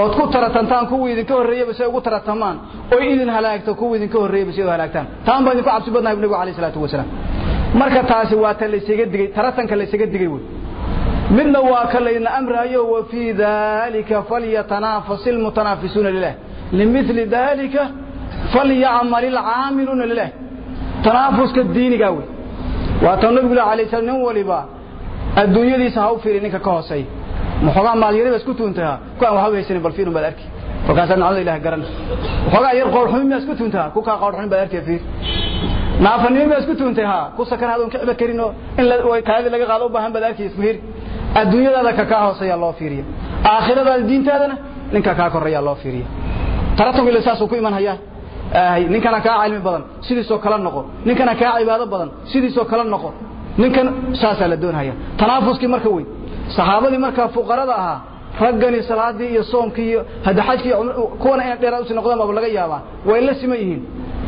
ood ku taratantaan kuwii idinka horreeyaba si ugu taratamaan. Oy idin halaagto kuwii idinka horreeyaba si u halaagtaan. Taan baa idinku cabsi badnahay nabigu alayh salaatu wasalaam. Marka taasi waa ta laysaga digey taratanka laysaga digey wey midna waa ka laydna amrayo wa fii dalika falyatanaafas ilmutanaafisuuna lilah limili dalika falyacmal ilcaamiluuna lilah tanaafuska diinigaa wey waa ta nabigu lah alay slam nin waliba adduunyadiisa ha u fiiri ninka ka hooseeya maxoogaa maalyariba isku tuuntaha ku aan waxba haysanin bal fiirun baad arki. Kolkaasaa nacdada ilah garan waxoogaa yar qoorxumi miyaa isku tuuntaha ku kaa qoorxumin baad arki fiir. Naafanimo miyaa isku tuuntay ha ku sakan hadoon ka ciba karin oo in kaadii laga qaado u baahan baad arki isku hiri adduunyadaada ka kaa hooseeyaa loo fiiriya. Aakhiradaada diintaadana ninka kaa koreeyaa loo fiiriya. Taratanku ila saasuu ku iman hayaa? Ninkana kaa cilmi badan sidiisoo kala noqo. Ninkana kaa cibaado badan sidiisoo kala noqo. Ninkan saasaa la doonhaya tanaafuskii marka wey saxaabadii markaa fuqarada ahaa raggani salaadii iyo soomkii iyo hadda xajkii kuwana inay dheeraad u sii noqdaan baaba laga yaabaa. Way la siman yihiin.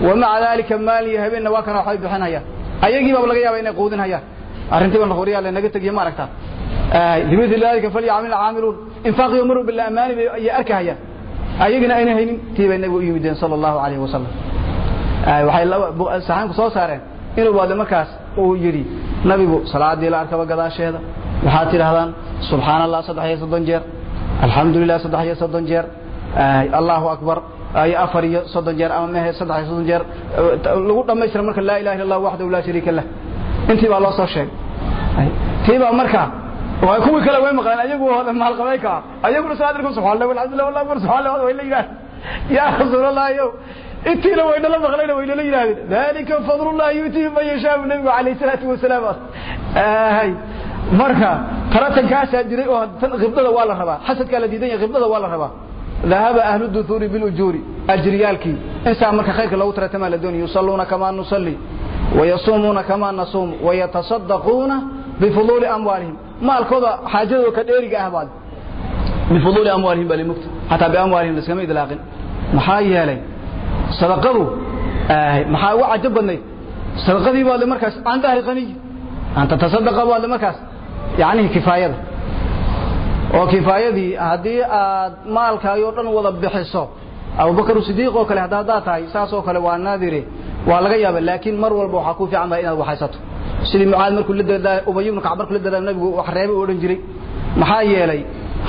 Wamaca daalika maalin iyo habeenna waa kana waxbay bixinayaan ayagii baaba laga yaaba inay quudin hayaan arrintii baan horiyaa lanaga tegiye ma aragtaa limithli dalika falyacmil caamiluun. Infaaqiyo maru bila amaani bay ayay arkahayaan ayagina ayna haynin tii bay nabigu u yimideen sala allahu calayhi wasalam waxay saxaanku soo saareen. Inuu baade markaas uu yidhi nabigu salaadii la arkaba gadaasheeda waxaad tidhahdaan subxaan allah saddex iyo soddon jeer alxamdu lilah saddex iyo soddon jeer allahu akbar afar iyo soddon jeer ama mehe saddex iyo soddon jeer lagu dhammaystira marka laa ilaha illa allah waxdahu laa shariika lah intii baa loo soo sheegay tii baa marka waa kuwii kale way maqleen ayagu maalqabeynka ayaguna saadirku subxaan allah walxamdulillah wallahu akbar subxaan allah way la yidhahdeen yaa rasuulallah yow intiina waynala maqlayna waynala yidhahdeen dalika fadlullahi yuutihi man yashaau nabigu calayh salaatu wasalaam marka taraatankaasaa jiray oo tan khibdada waa la rabaa xasadkaa la diidan yahay khibdada waa la rabaa. Dahaba ahlu duhuuri bilujuuri ajriyaalkii. Insaa marka khayrka loogu taratamaa la doonaya yusalluuna kamaa nusalli wayasuumuuna kamaa nasuum wayatasaddaquuna bifuduuli amwaalihim. Maalkooda xaajadooda ka dheeriga ah baad. Bifuduuli amwaalihim baa limugta xataa biamwaalihim laskama idlaaqin. Maxaa yeelay? Sadaqadu maxaa uga cajab badnayd? Sadaqadii baad markaas can dahri qaniy. Anta tasadaqa baad markaas yacnihi kifaayada. oo kifaayadii haddii aad maalkaagii oo dhan wada bixiso abubakar sidiiq oo kale haddaad tahay saas oo kale waa naadire waa laga yaaba laakiin mar walba waxaa ku fiican baa inaad waxaysato. Sidii mucaad markuu la ubay ibnu kacb markuu la dadaal nabigu wax reebay u odhan jiray. Maxaa yeelay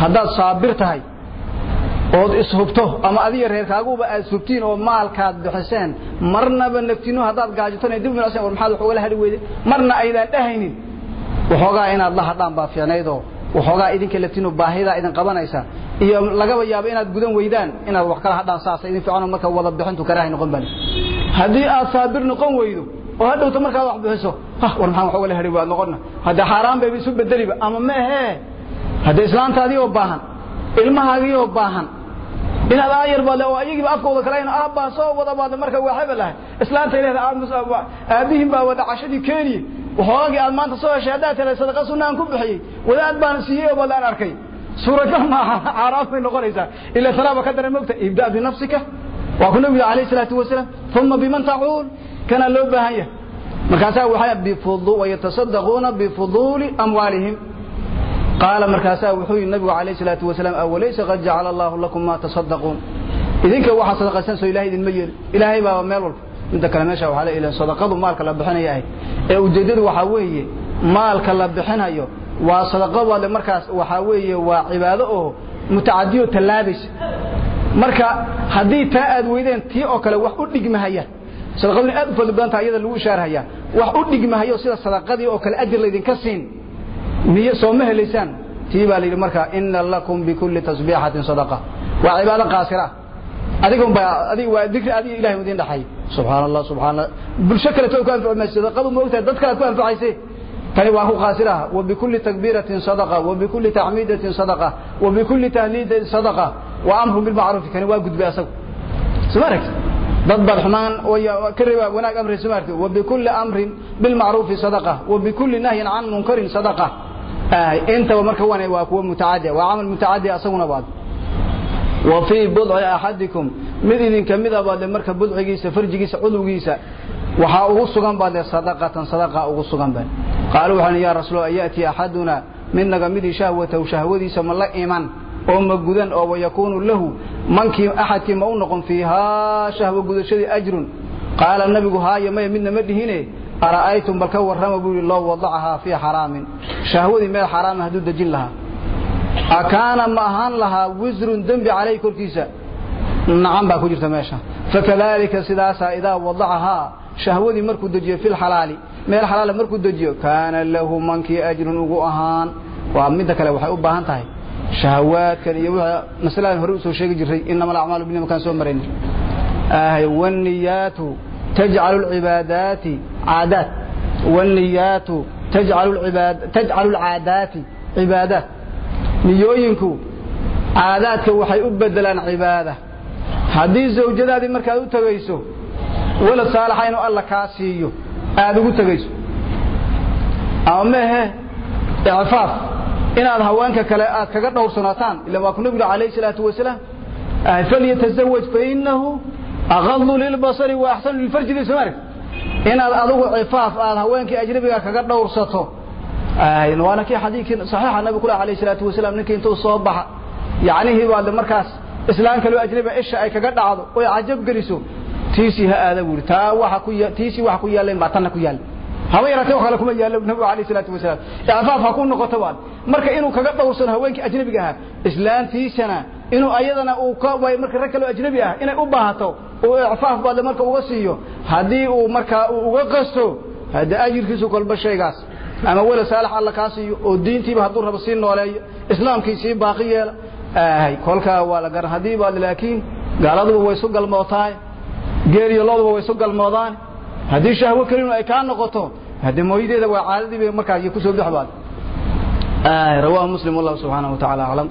haddaad saabir tahay ood ishubto ama adiga reerkaaguba aad subtiin oo maalkaad bixiseen marnaba nagtino haddaad gaajatona dib war maxaad wax ugala hadhi weyde? Marna aydaan dhahaynin waxoogaa inaad la hadhaan baa fiicnaydoo waxoogaa idinka latino baahidaa idin qabanaysa iyo lagaba yaabo inaad gudan weydaan inaad wax kala hadhaan saasa idin fiicano marka wada bixintu karaahay noqon bani haddii aad saabir noqon weydo oo hadhowta markaad wax bixiso war maxaan wax ugala hadhi waad noqonna haddee xaaraan bayba isu bedeliba ama ma ahee haddee islaantaadii oo baahan ilmahaagii oo baahan inaad aayar baad oo ayagiiba afkooda kale in aabbaa soo wada baad marka waa hebel ahay islaanta ilaahay aabihin baa wada cashadii keeniye waxoogii aad maanta soo heshay haddaad tirahay sadaqa sunnaan ku bixiyey wadaad baan siiyey oo baad aan arkay. Suuragal maaha xaaraan bay noqonaysaa. Ila talaaba ka daran mogta ibda binafsika waa ku nabiga calayhi salaatu wasalaam uma biman tacuul kana loo baahan yahay. Markaasaa waxay bifudu wayatasaddaquuna bifuduuli amwaalihim qaala markaasaa wuxuu yidhi nabigu calayh salaatu wasalaam awalaysa qad jacala allahu lakum maa tasaddaquun idinka waxaa sadaqaysan soo ilahay idinma yeeli ilaahay baaba meel walba. Midda kale meesha waxaa la ilaha sadaqadu maalka la bixinaya ahayd ee ujeeddadu waxaa weeye maalka la bixinayo waa sadaqabaale markaas waxaa weeye waa cibaado oo mutacadiyo tallaabaysa marka haddii taa aad weydeen tii oo kale wax u dhigmahaya sadaqaduna aad u fadli badan taha iyada lagu ishaarhaya wax u dhigmahayo sida sadaqadii oo kale ajir laydinka siin miy soo ma helaysaan tii baa la yidhi marka ina lakum bikulli tasbiixatin sadaqa. Waa cibaado qaasira. Waa dikri adiga ilahay idin dhaxay. Subxaan allah subxaan allah bulsho kaleto ku anfaci mayso sadaqadu ma ogtahay dad kale ku anfacayse. Tani waa ku qaasiraha wa bikulli takbiiratin sadaqa wa bikulli taxmiidatin sadaqa wa bikulli tahliidatin sadaqa. Wa amrun bilmacruufi kani waa gudbay asagu. Soo ma aragti dad baad xumaan ka reeba wanaag amrayso maarti wa bikulli amrin bilmacruufi sadaqa. Wa bikulli nahyin can munkarin sadaqa intaba marka wan waa kuwa mutacadi waa camal mutacadi asaguna baad. Wa fii budci axadikum mid idin ka mid a baad marka budcigiisa farjigiisa cudwigiisa waxaa ugu sugan baad sadaqatan sadaqa ugu sugan baad. Qaalu waxaan ya rasuul ayati axaduna midnaga midii shahwatahu shahwadiisa ma la iman oo ma gudan oo wayakuunu lahu mankii axadkii ma u noqon fiihaa shahwa gudashadii ajrun. Qaala nabigu haaya maya midna ma dhihine ara'aytum bal ka warrama buu yidhi loo wadacahaa fii xaraamin. Shahwadii meel xaraama ah hadduu dejin lahaa. Akaana ma ahaan lahaa wisrun dembi calayhi korkiisa. Nacan baa ku jirta meesha. Fakadaalika sidaasaa idaa wadacahaa. Shahwadii markuu dejiyo filxalaali meel xalaala markuu dejiyo kaana lahu mankii ajrun ugu ahaan. Waa midda kale waxay u baahan tahay. Shahawaadkan iyo w masaladan hore u soo sheegi jiray inama alacmaalu binima kaan soo marayn waniyaatu تجعل العبادات عادات والنيات تجعل العباد تجعل العادات عبادات نيوينكو عاداتك waxay u bedelaan cibaada hadii zawjadaadi markaad u tagayso wala saalaxa inuu alla ka siiyo aad ugu tagayso ama he ifaaf inaad haweenka kale aad kaga dhowrsanaataan ila waa ku nabiga calayhi salaatu wasalaam falyatazawaj fainahu aqadu lilbasari wa axsanu lilfarji lismari inaad adigu cifaaf aad haweenkii ajnabiga kaga dhowrsato waana kii xadiidkii saxiixa nabiga kule alayhi salaatu wasalaam ninkii intuu soo baxa yacnihii baad markaas islaan kaloo ajnabiga isha ay kaga dhacdo oy cajab geliso tiisii ha aada buuri taa waxa ku tiisii waxa ku yaaleen baa tanna ku yaal haba yaraatee wax kale kuma yaallo nabigu calayhi salaatu wasalaam. Icfaaf ha ku noqoto baan marka inuu kaga dhowrsano haweenkii ajnabiga ahaa islaantiisana inuu ayadana uu ka marka rag kaloo ajnabi ah inay u baahato uu icfaaf baadle marka uga siiyo haddii uu markaa uu uga qasto hadda ajirkiisu kolba shaygaas ama wala saalax alla kaa siiyo oo diintiiba hadduu rabo sii nooleeyo islaamkii sii baaqi yeela ahay kolkaa waa la garan. Haddii baad laakiin gaaladuba way isu galmootaay geel iyo looduba way isu galmoodaan haddii shahwo kelinu ay kaa noqoto hade mooyadeeda waa caadadiiba markaa ku soo bixbaad ah, rawah muslim wallahu subxaanaه wa taعala aclam